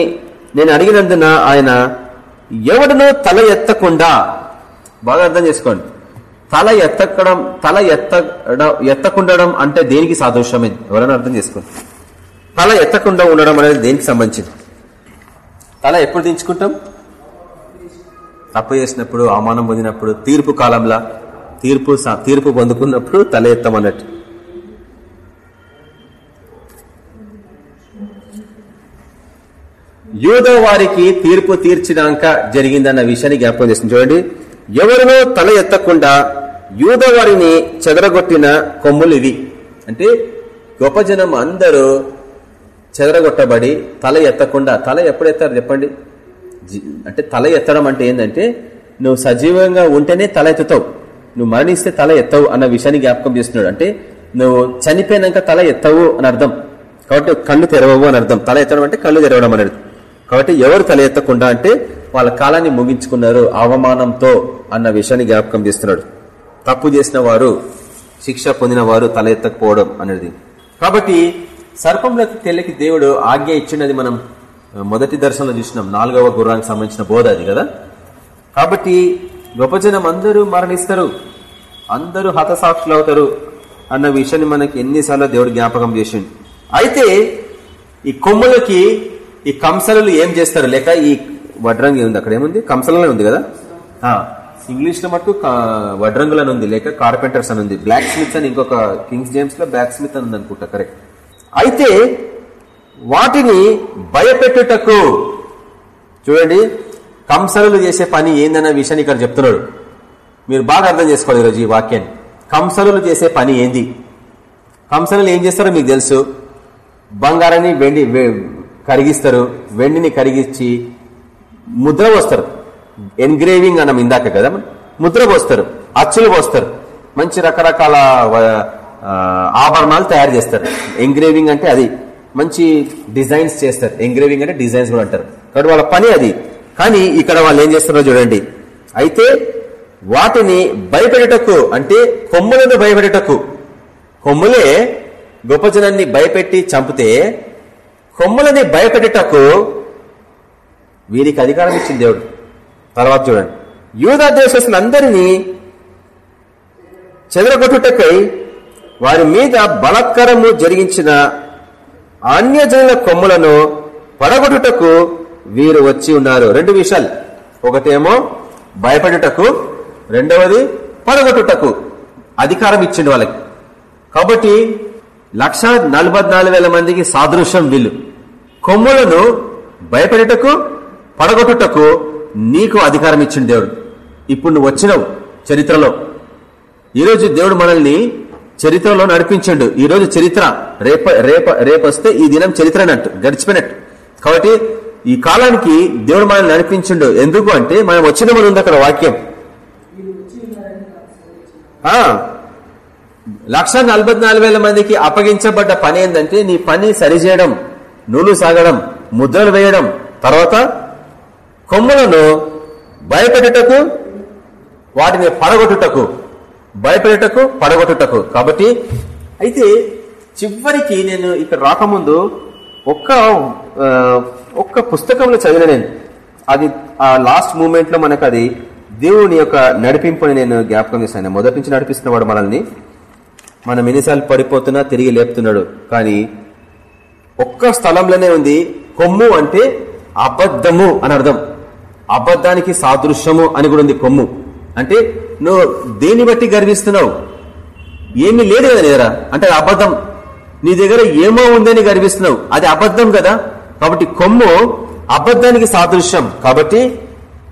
Speaker 1: నేను అడిగినందున ఆయన ఎవడనూ తల ఎత్తకుండా బాగా అర్థం చేసుకోండి. తల ఎత్తకడం తల ఎత్తడం ఎత్తకుండడం అంటే దేనికి సాదృశ్యమే? ఎవరైనా అర్థం చేసుకోండి. తల ఎత్తకుండా ఉండడం అనేది దేనికి సంబంధించింది? తల ఎప్పుడు దించుకుంటాం? తప్పు చేసినప్పుడు అవమానం పొందినప్పుడు తీర్పు కాలంలో తీర్పు తీర్పు పొందుకున్నప్పుడు తల ఎత్తమన్నట్టు. యూదో వారికి తీర్పు తీర్చినాక జరిగిందన్న విషయాన్ని జ్ఞాపకం చేసింది చూడండి. ఎవరినో తల ఎత్తకుండా యూదో వారిని చెదరగొట్టిన కొమ్ములు ఇవి. అంటే గొప్ప జనం అందరూ చెదరగొట్టబడి తల ఎత్తకుండా తల ఎప్పుడు ఎత్తారు చెప్పండి? అంటే తల ఎత్తడం అంటే ఏంటంటే నువ్వు సజీవంగా ఉంటేనే తల ఎత్తుతావు. నువ్వు మరణిస్తే తల ఎత్తవు అన్న విషయాన్ని జ్ఞాపకం చేస్తున్నాడు. అంటే నువ్వు చనిపోయినాక తల ఎత్తవు అని అర్థం. కాబట్టి కళ్ళు తెరవవు అని అర్థం. తల ఎత్తడం అంటే కళ్ళు తెరవడం అనేది. కాబట్టి ఎవరు తల ఎత్తకుండా అంటే వాళ్ళ కాలాన్ని ముగించుకున్నారు అవమానంతో అన్న విషయాన్ని జ్ఞాపకం చేస్తున్నాడు. తప్పు చేసిన వారు శిక్ష పొందిన వారు తల ఎత్తకపోవడం అనేది. కాబట్టి సర్పంలోకి తెల్లకి దేవుడు ఆజ్ఞ ఇచ్చినది మనం మొదటి దర్శనంలో చూసినాం. నాలుగవ గుర్రానికి సంబంధించిన బోధ అది కదా? కాబట్టి గొప్ప జనం అందరూ మరణిస్తారు. అందరూ హతసాక్షులు అవుతారు అన్న విషయాన్ని మనకి ఎన్నిసార్లు దేవుడు జ్ఞాపకం చేసిండు. అయితే ఈ కొమ్ములకి ఈ కంసలు ఏం చేస్తారు? లేక ఈ వడ్రంగి ఉంది అక్కడ ఏముంది? కంసలనే ఉంది కదా? ఇంగ్లీష్లో మటుకు వడ్రంగులని ఉంది. లేక కార్పెంటర్స్ అని ఉంది. బ్లాక్ స్మిత్ అని ఇంకొక కింగ్స్ జేమ్స్లో బ్లాక్ స్మిత్ అని ఉంది అనుకుంటా. కరెక్ట్. అయితే వాటిని భయపెట్టుటకు చూడండి కంసలు చేసే పని ఏందన్న విషయాన్ని ఇక్కడ చెప్తున్నాడు. మీరు బాగా అర్థం చేసుకోవాలి ఈరోజు ఈ వాక్యాన్ని. కంసలు చేసే పని ఏంది? కంసలు ఏం చేస్తారో మీకు తెలుసు. బంగారాన్ని వెండి కరిగిస్తారు వెండిని కరిగించి ముద్ర పోస్తారు. ఎన్గ్రేవింగ్ అన్నం ఇందాక కదా ముద్ర పోస్తారు అచ్చులు పోస్తారు. మంచి రకరకాల ఆభరణాలు తయారు చేస్తారు. ఎంగ్రేవింగ్ అంటే అది మంచి డిజైన్స్ చేస్తారు. ఎంగ్రేవింగ్ అంటే డిజైన్స్ కూడా అంటారు. కాబట్టి వాళ్ళ పని అది. కానీ ఇక్కడ వాళ్ళు ఏం చేస్తారో చూడండి. అయితే వాటిని భయపెడటకు అంటే కొమ్ములను భయపెడటకు కొమ్ములే గొప్ప జనాన్ని భయపెట్టి చంపితే కొమ్ములని భయపెట్టుటకు వీరికి అధికారం ఇచ్చింది దేవుడు. తర్వాత చూడండి. యూదా దేశస్తులందరినీ చెదరగొట్టుటకై వారి మీద బలత్కరము జరిగించిన అన్యజనుల కొమ్ములను పడగొట్టుటకు వీరు వచ్చి ఉన్నారు. రెండు విషయాలు. ఒకటేమో భయపడుటకు రెండవది పడగొట్టుటకు అధికారం ఇచ్చిండు వాళ్ళకి. కాబట్టి లక్ష వేల మందికి సాదృశ్యం వీళ్ళు. కొమ్ములను భయపడేటకు పడగొట్టుటకు నీకు అధికారం ఇచ్చిండు దేవుడు. ఇప్పుడు నువ్వు వచ్చినావు చరిత్రలో. ఈరోజు దేవుడు మనల్ని చరిత్రలో నడిపించండు. ఈరోజు చరిత్ర రేప రేప రేపు వస్తే ఈ దినం చరిత్ర అన్నట్టు గడిచిపోయినట్టు. కాబట్టి ఈ కాలానికి దేవుడు మనల్ని నడిపించిండు. ఎందుకు అంటే మనం వచ్చిన మన ఉంది అక్కడ వాక్యం. లక్ష నలభై నాలుగు వేల మందికి అప్పగించబడ్డ పని ఏంటంటే నీ పని సరిచేయడం. నూలు సాగడం ముద్రలు వేయడం తర్వాత కొమ్ములను భయపెట్టుటకు వాటిని పడగొట్టుటకు భయపెట్టుటకు పడగొట్టుటకు. కాబట్టి అయితే చివరికి నేను ఇక్కడ రాకముందు ఒక్క ఒక్క పుస్తకంలో చదివిన నేను. అది ఆ లాస్ట్ మూమెంట్లో మనకు అది దేవుని యొక్క నడిపింపుని నేను జ్ఞాపకం చేశాను. మొదటి నుంచి నడిపిస్తున్నవాడు మనల్ని. మనం ఎన్నిసార్లు పడిపోతున్నా తిరిగి లేపుతున్నాడు. కానీ ఒక్క స్థలంలోనే ఉంది. కొమ్ము అంటే అబద్ధము అని అర్థం. అబద్ధానికి సాదృశ్యము అని కూడా ఉంది కొమ్ము. అంటే నువ్వు దేన్ని బట్టి గర్విస్తున్నావు? ఏమీ లేదు కదా నీ దగ్గర. అంటే అది అబద్ధం. నీ దగ్గర ఏమో ఉందని గర్విస్తున్నావు. అది అబద్ధం కదా. కాబట్టి కొమ్ము అబద్ధానికి సాదృశ్యం. కాబట్టి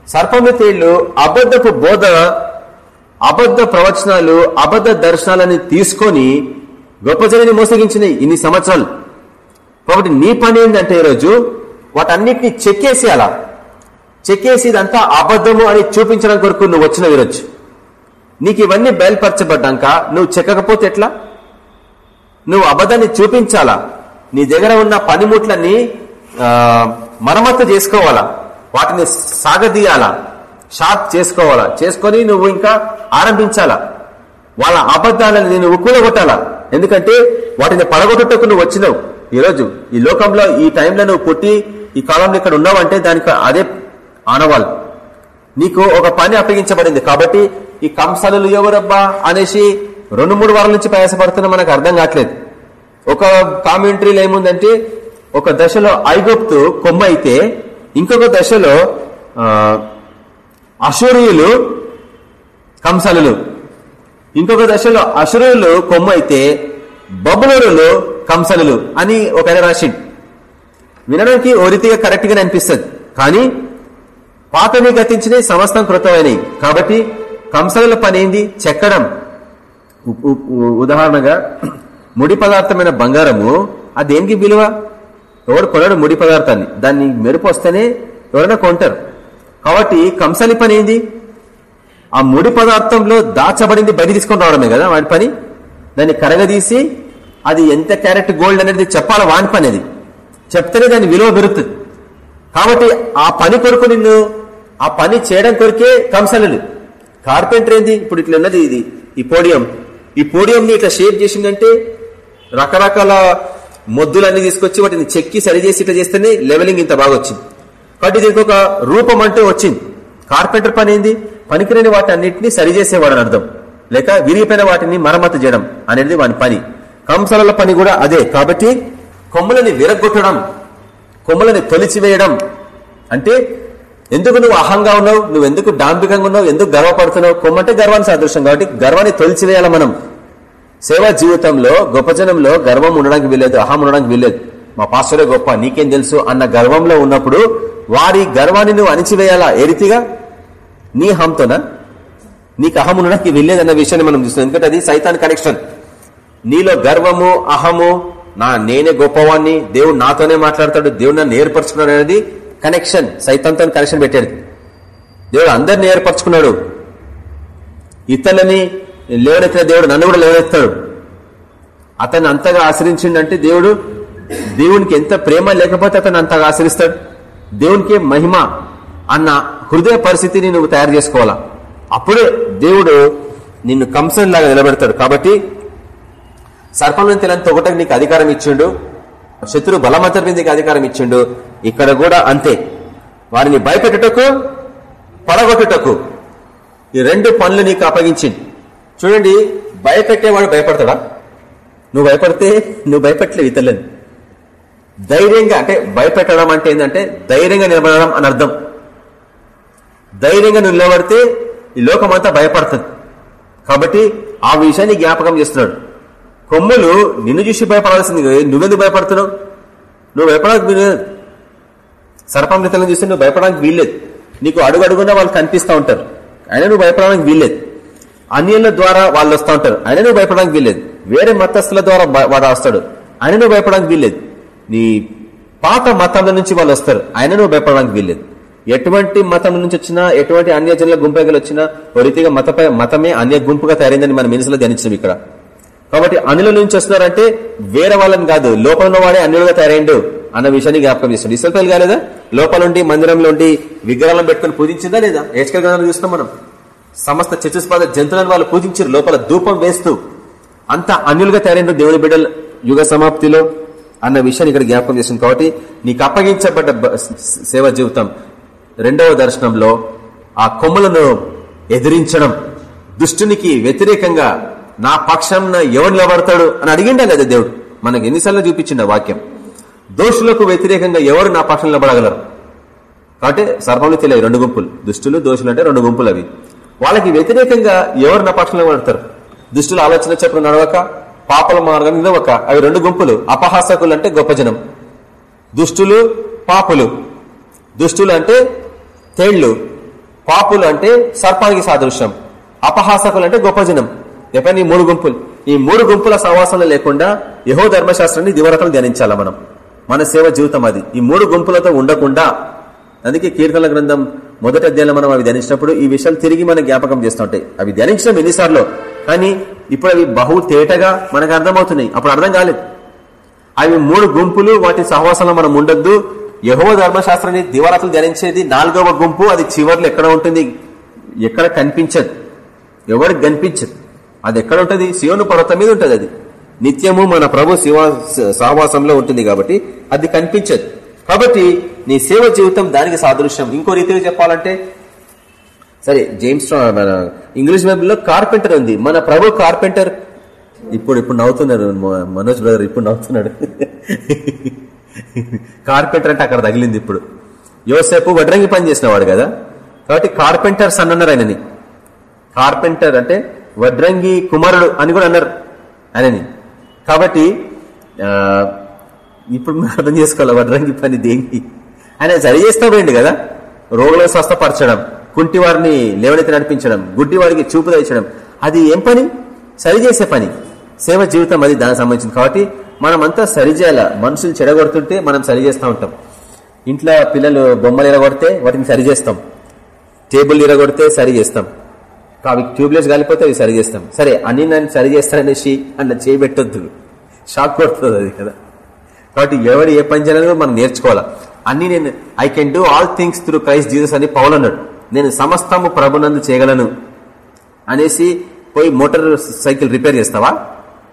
Speaker 1: సర్పము అబద్ధపు బోధ అబద్ధ ప్రవచనాలు అబద్ధ దర్శనాలని తీసుకొని గొప్ప జనాన్ని మోసగించినాయి ఇన్ని సంవత్సరాలు. కాబట్టి నీ పని ఏంటంటే ఈరోజు వాటన్నిటిని చెక్కేసి అలా చెక్కేసి ఇదంతా అబద్ధము అని చూపించడం కొరకు నువ్వు వచ్చిన ఈరోజు. నీకు ఇవన్నీ బయలుపరచబడ్డాక నువ్వు చెక్కకపోతే ఎట్లా? నువ్వు అబద్ధాన్ని చూపించాలా? నీ దగ్గర ఉన్న పనిముట్లని మరమ్మత్తు మరమ్మతు చేసుకోవాలా? వాటిని సాగదీయాలా? షార్ప్ చేసుకోవాలా? చేసుకొని నువ్వు ఇంకా ఆరంభించాలా? వాళ్ళ అబద్ధాలను నేను కూలగొట్టాలా? ఎందుకంటే వాటిని పడగొట్టుటకు నువ్వు వచ్చినావు. ఈరోజు ఈ లోకంలో ఈ టైంలో నువ్వు పుట్టి ఈ కాలంలో ఇక్కడ ఉన్నావంటే దానికి అదే ఆనవాళ్ళు. నీకు ఒక పని అప్పగించబడింది కాబట్టి ఈ కంసాలు ఎవరబ్బా అనేసి రెండు మూడు వారాల నుంచి ప్రయాసపడుతున్నా మనకు అర్థం కావట్లేదు. ఒక కామెంటరీలో ఏముందంటే ఒక దశలో ఐగుప్తు కొమ్మ అయితే ఇంకొక దశలో అసూరియులు అశూరియులు కంసలులు. ఇంకొక దశలో అశురులు కొమ్మ అయితే బబులరులు కంసలులు అని ఒక ఆయన రాసిండు. వినడానికి ఓ రీతిగా కరెక్ట్ అనిపిస్తుంది. కానీ పాతవి గతించినవి సమస్తం కృతమైనవి. కాబట్టి కంసల పని ఏంది? చెక్కడం. ఉదాహరణగా ముడి పదార్థమైన బంగారము అది దేనికి విలువ? ఎవడు కొనడు ముడి పదార్థాన్ని. దాన్ని మెరుపు వస్తేనే ఎవరైనా కొంటారు. కాబట్టి కంసలి పని ఏంది? ఆ ముడి పదార్థంలో దాచబడింది బయట తీసుకొని రావడమే కదా వాడి పని? దాన్ని కరగదీసి అది ఎంత క్యారెట్ గోల్డ్ అనేది చెప్పాలి వాని పని అది? చెప్తేనే దాని విలువ పెరుగుతుంది. కాబట్టి ఆ పని కొరకు నిన్ను ఆ పని చేయడం కొరకే కంసలు కార్పెంటర్ ఏంది? ఇప్పుడు ఇట్లా ఉన్నది ఇది ఈ పోడియం. ఈ పోడియంని ఇట్లా షేప్ చేసిందంటే రకరకాల మొద్దులన్నీ తీసుకొచ్చి వాటిని చెక్కి సరిచేసి ఇట్లా చేస్తేనే లెవెలింగ్ ఇంత బాగా వచ్చింది. కాబట్టి దీనికి ఒక రూపం అంటూ వచ్చింది. కార్పెంటర్ పని ఏంది? పనికిరని వాటి అన్నింటినీ సరిచేసేవాడు అని అర్థం. లేక విరిగిపోయిన వాటిని మరమ్మతు చేయడం అనేది వాని పని. కంసల పని కూడా అదే. కాబట్టి కొమ్ములని విరగొట్టడం కొమ్ములని తొలిచివేయడం అంటే ఎందుకు నువ్వు అహంగా ఉన్నావు? నువ్వు ఎందుకు డాంబికంగా ఉన్నావు? ఎందుకు గర్వపడుతున్నావు? కొమ్మంటే గర్వాన్ని సాదృశ్యం కాబట్టి గర్వాన్ని తొలిచివేయాలి మనం. సేవా జీవితంలో గొప్ప జనంలో గర్వం ఉండడానికి వీల్లేదు అహం ఉండడానికి వీల్లేదు. మా పాస్టరే గొప్ప నీకేం తెలుసు అన్న గర్వంలో ఉన్నప్పుడు వారి గర్వాన్ని నువ్వు అణిచివేయాలా? ఏ రీతిగా? నీ అహంతోనా? నీకు అహం ఉండడానికి వీల్లేదన్న విషయాన్ని మనం చూస్తున్నాం. ఎందుకంటే అది సైతాన్ కనెక్షన్ నీలో గర్వము అహము నా నేనే గొప్పవాణ్ణి దేవుడు నాతోనే మాట్లాడతాడు దేవుడు నన్ను ఏర్పరచుకున్నాడు అనేది కనెక్షన్ సైతంతో కనెక్షన్ పెట్టాడు దేవుడు అందరిని ఏర్పరచుకున్నాడు. ఇతరులని లేవనెత్తిన దేవుడు నన్ను కూడా లేవనెత్తాడు అతను అంతగా ఆశ్రయించిండంటే దేవుడు దేవునికి ఎంత ప్రేమ లేకపోతే అతను అంతగా ఆశ్రయిస్తాడు. దేవునికి మహిమ అన్న హృదయ పరిస్థితిని నువ్వు తయారు చేసుకోవాలా? అప్పుడే దేవుడు నిన్ను కంసన్ లాగా నిలబెడతాడు. కాబట్టి సర్పంలో తెలంత తొగటకు నీకు అధికారం ఇచ్చిండు శత్రు బలమంతరి మీద నీకు అధికారం ఇచ్చిండు ఇక్కడ కూడా అంతే. వారిని భయపెట్టుటకు పడగొట్టుటకు ఈ రెండు పనులు నీకు అప్పగించింది చూడండి భయపెట్టేవాడు భయపడతాడా? నువ్వు భయపడితే నువ్వు భయపెట్టలేవు ఇతరులని. ధైర్యంగా అంటే భయపెట్టడం అంటే ఏంటంటే ధైర్యంగా నిలబడడం అని అర్థం. ధైర్యంగా నువ్వు నిలబడితే ఈ లోకం అంతా భయపడుతుంది. కాబట్టి ఆ విషయాన్ని జ్ఞాపకం చేస్తున్నాడు. కొమ్ములు నిన్ను చూసి భయపడాల్సింది నువ్వెందుకు భయపడుతున్నావు? నువ్వు భయపడడానికి వీల్లేదు సర్పం నితలను చూస్తే నువ్వు భయపడడానికి వీల్లేదు నీకు అడుగు అడుగున వాళ్ళు కనిపిస్తూ ఉంటారు. అయినా నువ్వు భయపడడానికి వీల్లేదు అన్యుల ద్వారా వాళ్ళు వస్తూ ఉంటారు. అయినా నువ్వు భయపడడానికి వీల్లేదు వేరే మతస్థుల ద్వారా వాడు వస్తాడు. అయినా నువ్వు భయపడడానికి వీల్లేదు నీ పాత మతాల నుంచి వాళ్ళు వస్తారు. అయినా నువ్వు భయపడడానికి వీల్లేదు ఎటువంటి మతం నుంచి వచ్చినా ఎటువంటి అన్యజనుల గుంపుగా వచ్చినా ఓ రీతిగా మతపై మతమే అన్య గుంపుగా తయారైందని మన మనసులో ధ్యానించాం ఇక్కడ. కాబట్టి అనుల నుంచి వస్తున్నారంటే వేరే వాళ్ళని కాదు లోపల వాడే అన్యులుగా తయారైండు అన్న విషయాన్ని జ్ఞాపకం చేస్తుంది ఇసల్పల్లి కాలేదా లోపలుండి మందిరంలో ఉండి విగ్రహాలను పెట్టుకుని పూజించిందా లేదా? ఏడ్చుకల్ గ్రంథాలు చూస్తున్నాం మనం. సమస్త చతుస్పాద జంతువులను వాళ్ళు పూజించారు. లోపల ధూపం వేస్తూ అంత అన్యులుగా తయారైండు దేవుని బిడ్డల యుగ సమాప్తిలో అన్న విషయాన్ని ఇక్కడ జ్ఞాపకం చేసింది కాబట్టి నీకు అప్పగించబడ్డ సేవ జీవితం రెండవ దర్శనంలో ఆ కొమ్ములను ఎదిరించడం దుష్టునికి వ్యతిరేకంగా నా పక్షం ఎవరు నిలబడతాడు అని అడిగిండా కదా దేవుడు. మనకు ఎన్నిసార్లు చూపించిండ వాక్యం. దోషులకు వ్యతిరేకంగా ఎవరు నా పక్షం నిలబడగలరు? కాబట్టి సర్పంలో తెలియదు రెండు గుంపులు. దుష్టులు దోషులు అంటే రెండు గుంపులు అవి. వాళ్ళకి వ్యతిరేకంగా ఎవరు నా పక్షంలో నిలబడతారు? దుష్టుల ఆలోచన చెప్పిన నడవక పాపల మార్గం నిలవక అవి రెండు గుంపులు. అపహాసకులు అంటే గొప్ప జనం. దుష్టులు పాపులు. దుష్టులు అంటే తేళ్ళు. పాపులు అంటే సర్పానికి సాదృశ్యం. అపహాసకులు అంటే గొప్ప జనం. ఎప్పుడైనా ఈ మూడు గుంపులు? ఈ మూడు గుంపుల సహవాసంలో లేకుండా యహో ధర్మశాస్త్రాన్ని దివరకలు ధ్యానించాలా మనం? మన సేవ జీవితం అది. ఈ మూడు గుంపులతో ఉండకుండా అందుకే కీర్తనల గ్రంథం మొదటి అధ్యాయంలో మనం అవి ధ్యానించినప్పుడు ఈ విషయాలు తిరిగి మనం జ్ఞాపకం చేస్తుంటాయి. అవి ధ్యానించడం ఎన్నిసార్లు? కానీ ఇప్పుడు అవి బహు తేటగా మనకు అర్థమవుతున్నాయి. అప్పుడు అర్థం కాలేదు. అవి మూడు గుంపులు వాటి సహవాసంలో మనం ఉండొద్దు. యహో ధర్మశాస్త్రాన్ని దివారాతులు ధ్యానించేది నాలుగవ గుంపు. అది చివర్లో ఎక్కడ ఉంటుంది? ఎక్కడ కనిపించదు. ఎవరికి కనిపించదు? అది ఎక్కడ ఉంటుంది? శివను పర్వతం మీద ఉంటుంది అది. నిత్యము మన ప్రభు శివ సహవాసంలో ఉంటుంది కాబట్టి అది కనిపించదు. కాబట్టి నీ సేవ జీవితం దానికి సాదృశ్యం. ఇంకో రీతిగా చెప్పాలంటే సరే జేమ్స్ మన ఇంగ్లీష్ బైబుల్లో కార్పెంటర్ ఉంది. మన ప్రభు కార్పెంటర్ ఇప్పుడు ఇప్పుడు నవ్వుతున్నారు మనోజ్ బ్రదర్ ఇప్పుడు నవ్వుతున్నాడు. కార్పెంటర్ అంటే అక్కడ తగిలింది ఇప్పుడు. యోసేపు వడ్రంగి పని చేసిన వాడు కదా. కాబట్టి కార్పెంటర్ సన్ అన్నారు ఆయనని. కార్పెంటర్ అంటే వడ్రంగి కుమారుడు అని కూడా అన్నారు. ఆయనని కాబట్టి ఇప్పుడు మనం అర్థం చేసుకోవాలి వడ్రంగి పని దేనికి? ఆయన సరి చేస్తా పోయింది కదా. రోగులను స్వస్థపరచడం కుంటి వారిని లేవనెత్తి నడిపించడం గుడ్డి వారికి చూపు తెచ్చడం అది ఏం పని? సరి చేసే పని. సేవ జీవితం అది దానికి సంబంధించింది. కాబట్టి మనం అంతా సరి చేయాల? మనుషులు చెడగొడుతుంటే మనం సరి చేస్తూ ఉంటాం. ఇంట్లో పిల్లలు బొమ్మలు ఇరగొడితే వాటిని సరి చేస్తాం. టేబుల్ ఇరగొడితే సరి చేస్తాం. అవి ట్యూబ్లెస్ కాలిపోతే అవి సరి చేస్తాం సరే అన్ని నన్ను సరి చేస్తాననేసి అట్లా చేయబెట్టొద్దు షాక్ కొడుతుంది అది కదా. కాబట్టి ఎవరు ఏ పని చేయాలని మనం నేర్చుకోవాలా. అన్ని నేను I can do all things through Christ Jesus అని పౌలన్నాడు నేను సమస్తము ప్రభునందు చేయగలను అనేసి పోయి మోటార్ సైకిల్ రిపేర్ చేస్తావా?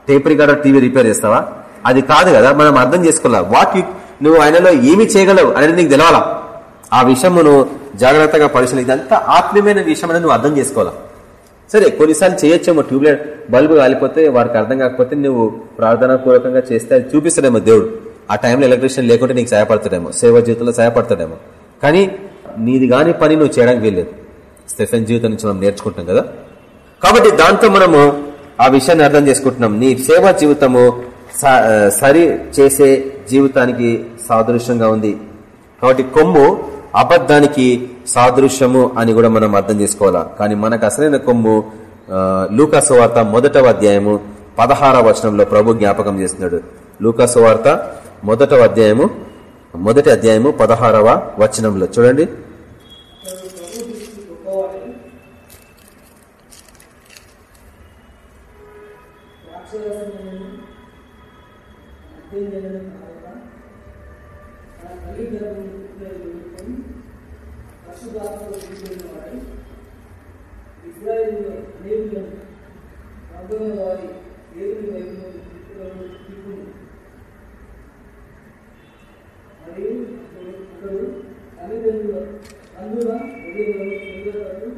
Speaker 1: టేప్ రికార్డర్ టీవీ రిపేర్ చేస్తావా? అది కాదు కదా మనం అర్థం చేసుకోవాలా. వాట్ నువ్వు ఆయనలో ఏమి చేయగలవు అనేది నీకు తెలవాలా? ఆ విషయం నువ్వు జాగ్రత్తగా పరిశీలి ఇదంతా ఆత్మీయమైన విషయం అనేది నువ్వు అర్థం చేసుకోవాలా? సరే కొన్నిసార్లు చేయొచ్చేమో ట్యూబ్లైట్ బల్బు కాలిపోతే వారికి అర్థం కాకపోతే నువ్వు ప్రార్థనా పూర్వకంగా చేస్తే అది చూపిస్తాడేమో దేవుడు. ఆ టైంలో ఎలక్ట్రీషియన్ లేకుంటే నీకు సహాయపడతాడేమో సేవ జీవితంలో సహాయపడతాడేమో. కానీ నీది కాని పని నువ్వు చేయడానికి వీల్లేదు. స్టెఫెన్ జీవితం నుంచి మనం నేర్చుకుంటాం కదా? కాబట్టి దాంతో మనము ఆ విషయాన్ని అర్థం చేసుకుంటున్నాం. నీ సేవా జీవితము సరి చేసే జీవితానికి సాదృశ్యంగా ఉంది. కాబట్టి కొమ్ము అబద్ధానికి సాదృశ్యము అని కూడా మనం అర్థం చేసుకోవాలా? కానీ మనకు అసలైన కొమ్ము లూకాసువార్త మొదటవ అధ్యాయము పదహార వచనంలో ప్రభు జ్ఞాపకం చేస్తున్నాడు. లూకాసువార్త మొదటవ అధ్యాయము మొదటి అధ్యాయము పదహారవ వచనంలో. చూడండి.
Speaker 2: కూర్చున్న వాడై ఇజ్రాయేలు అనేకులను రంగుల వారి దేవుని వైపును తిప్పులను తిప్పును మరియు అతడు తల్లిదండ్రుల అందున ఉదయం పిల్లలకు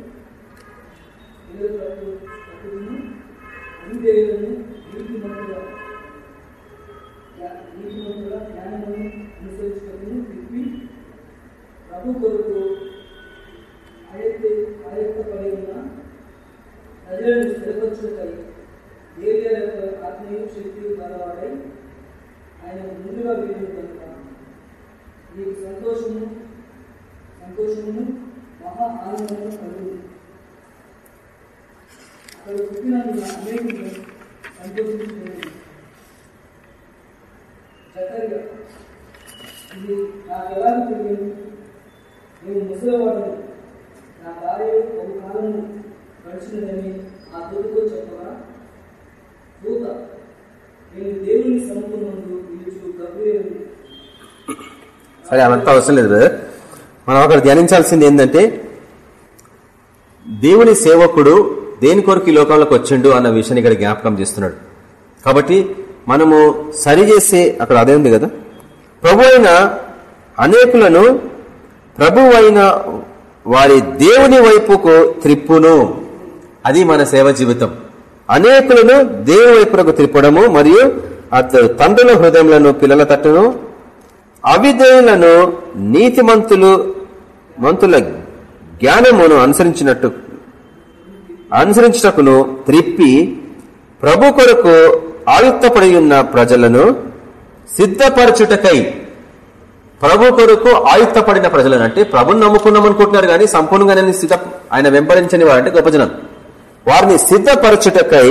Speaker 2: పిల్లలకు పట్టుకుని అవిధేయులను నీతిమంతుల నీతిమంతుల జ్ఞానమును అనుసరించుటకును తిప్పి ప్రభు కొరకు ఆయత్త ఆయత్తపడి ఉన్న ప్రజలను స్థిరపరచుటకై ఏరియా యొక్క ఆత్మీయ శక్తి గలవాడై ఆయన ముందుగా వెళ్ళిన కనుక నీకు సంతోషము సంతోషమును మహా ఆనందము కలుగు అక్కడ పుట్టినందున అనేకులు సంతోషించుకునేది జకర్య ఇది నాకు ఎలా తెలియదు నేను ముసలివాడను నా భార్య ఒక కాలము గడిచినదని ఆ దూతతో చెప్పగా దూత నేను దేవుని సముఖమందు పిలుచు గబ్రియలు
Speaker 1: సరే అదంతా అవసరం లేదు బ్రదర్. మనం అక్కడ ధ్యానించాల్సింది ఏంటంటే దేవుని సేవకుడు దేని కొరకు ఈ లోకంలోకి వచ్చిండు అన్న విషయాన్ని ఇక్కడ జ్ఞాపకం చేస్తున్నాడు. కాబట్టి మనము సరి చేసే అక్కడ అదే ఉంది కదా. ప్రభు అయిన అనేకులను ప్రభు అయిన వారి దేవుని వైపుకు త్రిప్పును. అది మన సేవ జీవితం. అనేకులను దేవుని వైపుకు త్రిప్పడము మరియు తండ్రుల హృదయములను పిల్లల తట్టును అవిధేయులను నీతిమంతులు మంతుల జ్ఞానమును అనుసరించినట్టు అనుసరించుటకును త్రిప్పి ప్రభు కొరకు ఆయుక్తపడి ఉన్న ప్రజలను సిద్ధపరచుటకై ప్రభు కొరకు ఆయుక్తపడిన ప్రజలను అంటే ప్రభుని నమ్ముకున్నాం అనుకుంటున్నారు కానీ సంపూర్ణంగా నేను సిద్ధ ఆయన వెంబడించని వారంటే గొప్ప జనం వారిని సిద్ధపరచుటకై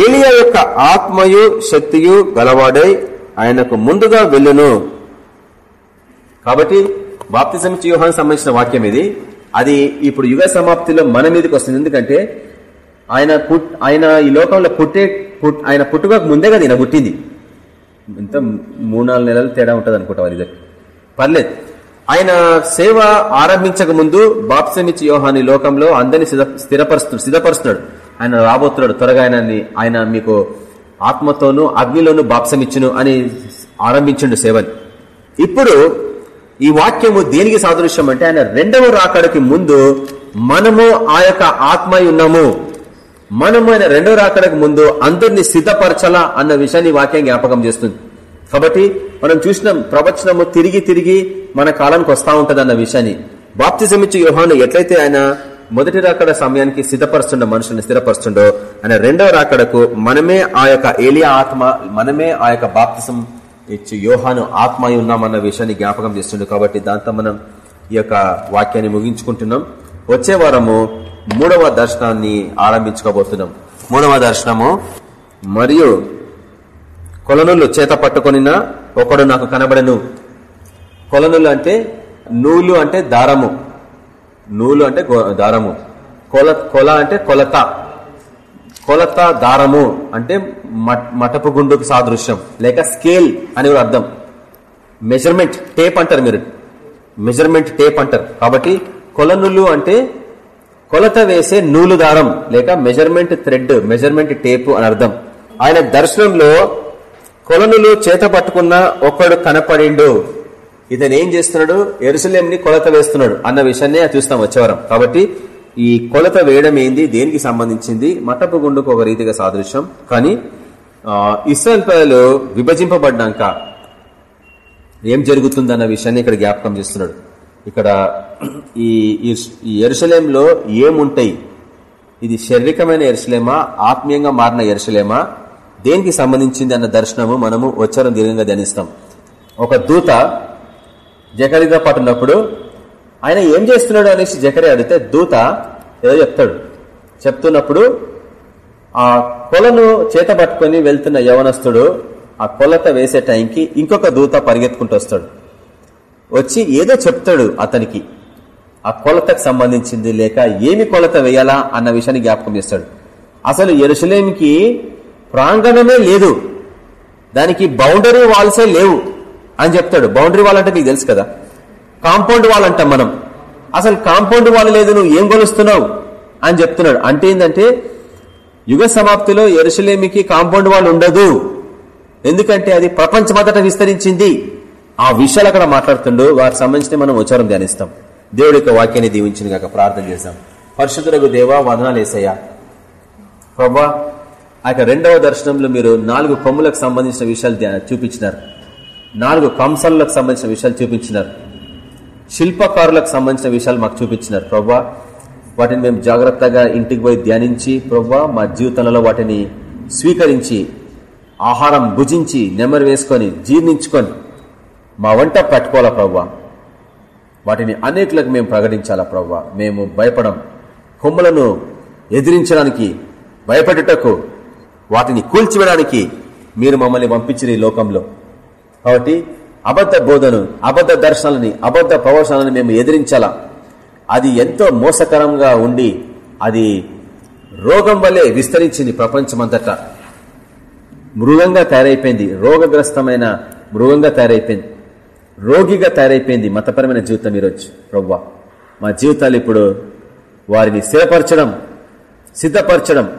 Speaker 1: ఏలియా యొక్క ఆత్మయు శక్తియు గలవాడై ఆయనకు ముందుగా వెళ్ళును. కాబట్టి బాప్తిజం యోహాన్ సంబంధించిన వాక్యం ఇది. అది ఇప్పుడు యుగ సమాప్తిలో మన మీదకి వస్తుంది. ఎందుకంటే ఆయన పుట్ ఆయన ఈ లోకంలో పుట్టే పుట్ ఆయన పుట్టుకకు ముందే కదా ఈయన పుట్టింది. ఇంత మూడు నాలుగు నెలలు తేడా ఉంటుంది అనుకుంటా వాళ్ళిద్దరికి పర్లేదు. ఆయన సేవ ఆరంభించక ముందు బాప్సమిచ్చి యోహాని ఈ లోకంలో అందరినీ స్థిరపరుస్తు సిద్ధపరుస్తున్నాడు. ఆయన రాబోతున్నాడు. త్వరగా ఆయనని ఆయన మీకు ఆత్మతోనూ అగ్నిలోనూ బాప్సమిచ్చును అని ఆరంభించిండు సేవని ఇప్పుడు ఈ వాక్యము దేనికి సాదృశ్యం అంటే ఆయన రెండవ రాకడకి ముందు మనము ఆ యొక్క ఆత్మ ఉన్నాము. మనము ఆయన రెండవ రాకడకి ముందు అందరినీ సిద్ధపరచాలా అన్న విషయాన్ని వాక్యం జ్ఞాపకం చేస్తుంది. కాబట్టి మనం చూసినాం ప్రవచనము తిరిగి తిరిగి మన కాలానికి వస్తా ఉంటది అన్న విషయాన్ని. బాప్తిజమిచ్చి యోహాను ఎట్లయితే ఆయన మొదటి రాకడ సమయానికి సిద్ధపరుస్తుండో మనుషుల్ని స్థిరపరుస్తుండో ఆయన రెండవ రాకడకు మనమే ఆ యొక్క ఏలియా ఆత్మ మనమే ఆ యొక్క బాప్తిసం ఇచ్చి యోహాను ఆత్మ ఉన్నామన్న విషయాన్ని జ్ఞాపకం చేస్తుండే కాబట్టి దాంతో మనం ఈ యొక్క వాక్యాన్ని ముగించుకుంటున్నాం. వచ్చే వారము మూడవ దర్శనాన్ని ఆరంభించుకోబోతున్నాం మూడవ దర్శనము మరియు కొలనులు చేత పట్టుకొనిన ఒకడు నాకు కనబడను. కొలనులు అంటే నూలు అంటే దారము. నూలు అంటే గో- దారము. కొల కొల అంటే కొలత. కొలత దారము అంటే మటపు గుండుకు సాదృశ్యం లేక స్కేల్ అని కూడా అర్థం. మెజర్మెంట్ టేప్ అంటారు మీరు. మెజర్మెంట్ టేప్ అంటారు. కాబట్టి కొలనులు అంటే కొలత వేసే నూలు దారం లేక మెజర్మెంట్ థ్రెడ్ మెజర్మెంట్ టేపు అని అర్థం. ఆయన దర్శనంలో కొలనులు చేత పట్టుకున్న ఒకడు కనపడిండు. ఇతను ఏం చేస్తున్నాడు? ఎరుసలేంని కొలత వేస్తున్నాడు అన్న విషయాన్ని చూస్తాం వచ్చేవారం కాబట్టి ఈ కొలత వేయడం ఏంది? దేనికి సంబంధించింది? మటపు గుండుకు ఒక రీతిగా సాదృశ్యం. కానీ ఇస్రాయల్ ప్రజలు విభజింపబడ్డాక ఏం జరుగుతుందన్న విషయాన్ని ఇక్కడ జ్ఞాపకం చేస్తున్నాడు. ఇక్కడ ఈ ఈ ఎరుసలేంలో ఏముంటాయి? ఇది శారీరకమైన ఎరుసలేమా ఆత్మీయంగా మారిన ఎరుసలేమా దేనికి సంబంధించింది అన్న దర్శనము మనము వచ్చారం దీర్ఘంగా ధ్యానిస్తాం. ఒక దూత జకరిగా పట్టున్నప్పుడు ఆయన ఏం చేస్తున్నాడు అనేసి జకరే అడిగితే దూత ఏదో చెప్తాడు. చెప్తున్నప్పుడు ఆ కొలను చేత పట్టుకొని వెళ్తున్న యవనస్తుడు ఆ కొలత వేసే టైంకి ఇంకొక దూత పరిగెత్తుకుంటూ వస్తాడు. వచ్చి ఏదో చెప్తాడు అతనికి. ఆ కొలతకు సంబంధించింది లేక ఏమి కొలత వేయాలా అన్న విషయాన్ని జ్ఞాపకం చేస్తాడు. అసలు ఎరుసలేమికి ప్రాంగణమే లేదు. దానికి బౌండరీ వాల్సే లేవు అని చెప్తాడు. బౌండరీ వాల్ అంటే మీకు తెలుసు కదా. కాంపౌండ్ వాల్ అంటాం మనం. అసలు కాంపౌండ్ వాల్ లేదు నువ్వు ఏం కొలుస్తున్నావు? అని చెప్తున్నాడు. అంటే ఏంటంటే యుగ సమాప్తిలో ఎరుసలేమికి కాంపౌండ్ వాల్ ఉండదు. ఎందుకంటే అది ప్రపంచమంతట విస్తరించింది. ఆ విషయాలు అక్కడ మాట్లాడుతుండో. వారికి సంబంధించిన మనం ఉచారం ధ్యానిస్తాం. దేవుడి యొక్క వాక్యాన్ని దీవించిన కాక ప్రార్థన చేస్తాం పరిశుద్ధులకు దేవా వదనాలు వేసయ్యా ప్రభా ఆ రెండవ దర్శనంలో మీరు నాలుగు కొమ్ములకు సంబంధించిన విషయాలు చూపించినారు. నాలుగు కంసాలకు సంబంధించిన విషయాలు చూపించినారు. శిల్పకారులకు సంబంధించిన విషయాలు మాకు చూపించినారు. ప్రవ్వా వాటిని మేము జాగ్రత్తగా ఇంటికి పోయి ధ్యానించి ప్రవ్వా మా జీవితంలో వాటిని స్వీకరించి ఆహారం భుజించి నెమరు వేసుకొని జీర్ణించుకొని మా వంట పట్టుకోవాలా ప్రవ్వా? వాటిని అనేకులకు మేము ప్రకటించాలా ప్రవ్వా? మేము భయపడం కొమ్మలను ఎదిరించడానికి భయపెట్టుటకు వాటిని కూల్చివేయడానికి మీరు మమ్మల్ని పంపించిన ఈ లోకంలో. కాబట్టి అబద్ధ బోధను అబద్ధ దర్శనాలని అబద్ధ ప్రవచనాలను మేము ఎదిరించాలా? అది ఎంతో మోసకరంగా ఉండి అది రోగం వల్లే విస్తరించింది ప్రపంచమంతటా. మృగంగా తయారైపోయింది రోగగ్రస్తమైన మృగంగా తయారైపోయింది రోగిగా తయారైపోయింది మతపరమైన జీవితం ఈరోజు. ప్రవ్వా మా జీవితాలు ఇప్పుడు వారిని స్థిరపరచడం సిద్ధపరచడం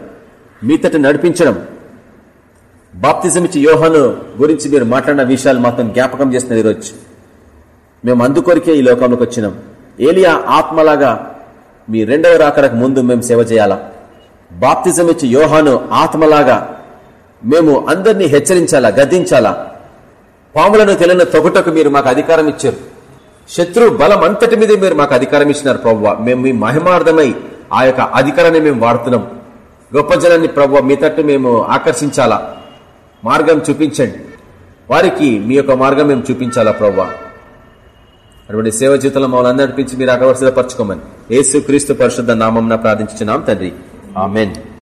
Speaker 1: మీతటి నడిపించడం బాప్తిజం ఇచ్చి యోహను గురించి మీరు మాట్లాడిన విషయాలు మాత్రం జ్ఞాపకం చేస్తున్నారు ఈరోజు. మేము అందుకొరికే ఈ లోకంలోకి వచ్చినాం. ఏలియా ఆత్మలాగా మీ రెండవ రాకడకు ముందు మేము సేవ చేయాలా. బాప్తిజం ఇచ్చి యోహాను ఆత్మలాగా మేము అందరినీ హెచ్చరించాలా గద్దించాలా? పాములను తెలియని తొగుటకు మీరు మాకు అధికారం ఇచ్చారు. శత్రు బలం అంతటి మీద మీరు మాకు అధికారం ఇచ్చినారు ప్రవ్వ. మేము మీ మహిమార్థమై ఆ యొక్క అధికారాన్ని మేము వాడుతున్నాం. గొప్ప జనాన్ని ప్రవ్వ మీ తట్టు మేము ఆకర్షించాలా? మార్గం చూపించండి. వారికి మీ యొక్క మార్గం మేము చూపించాలా ప్రవ్వా? అటువంటి సేవ జీవితంలో మమ్మల్ని నడిపించి మీరు అక్కడ సిద్ధపరచుకోమని యేసు క్రీస్తు పరిశుద్ధ నామం ప్రార్థించున్నాం తండ్రి. ఆమెన్.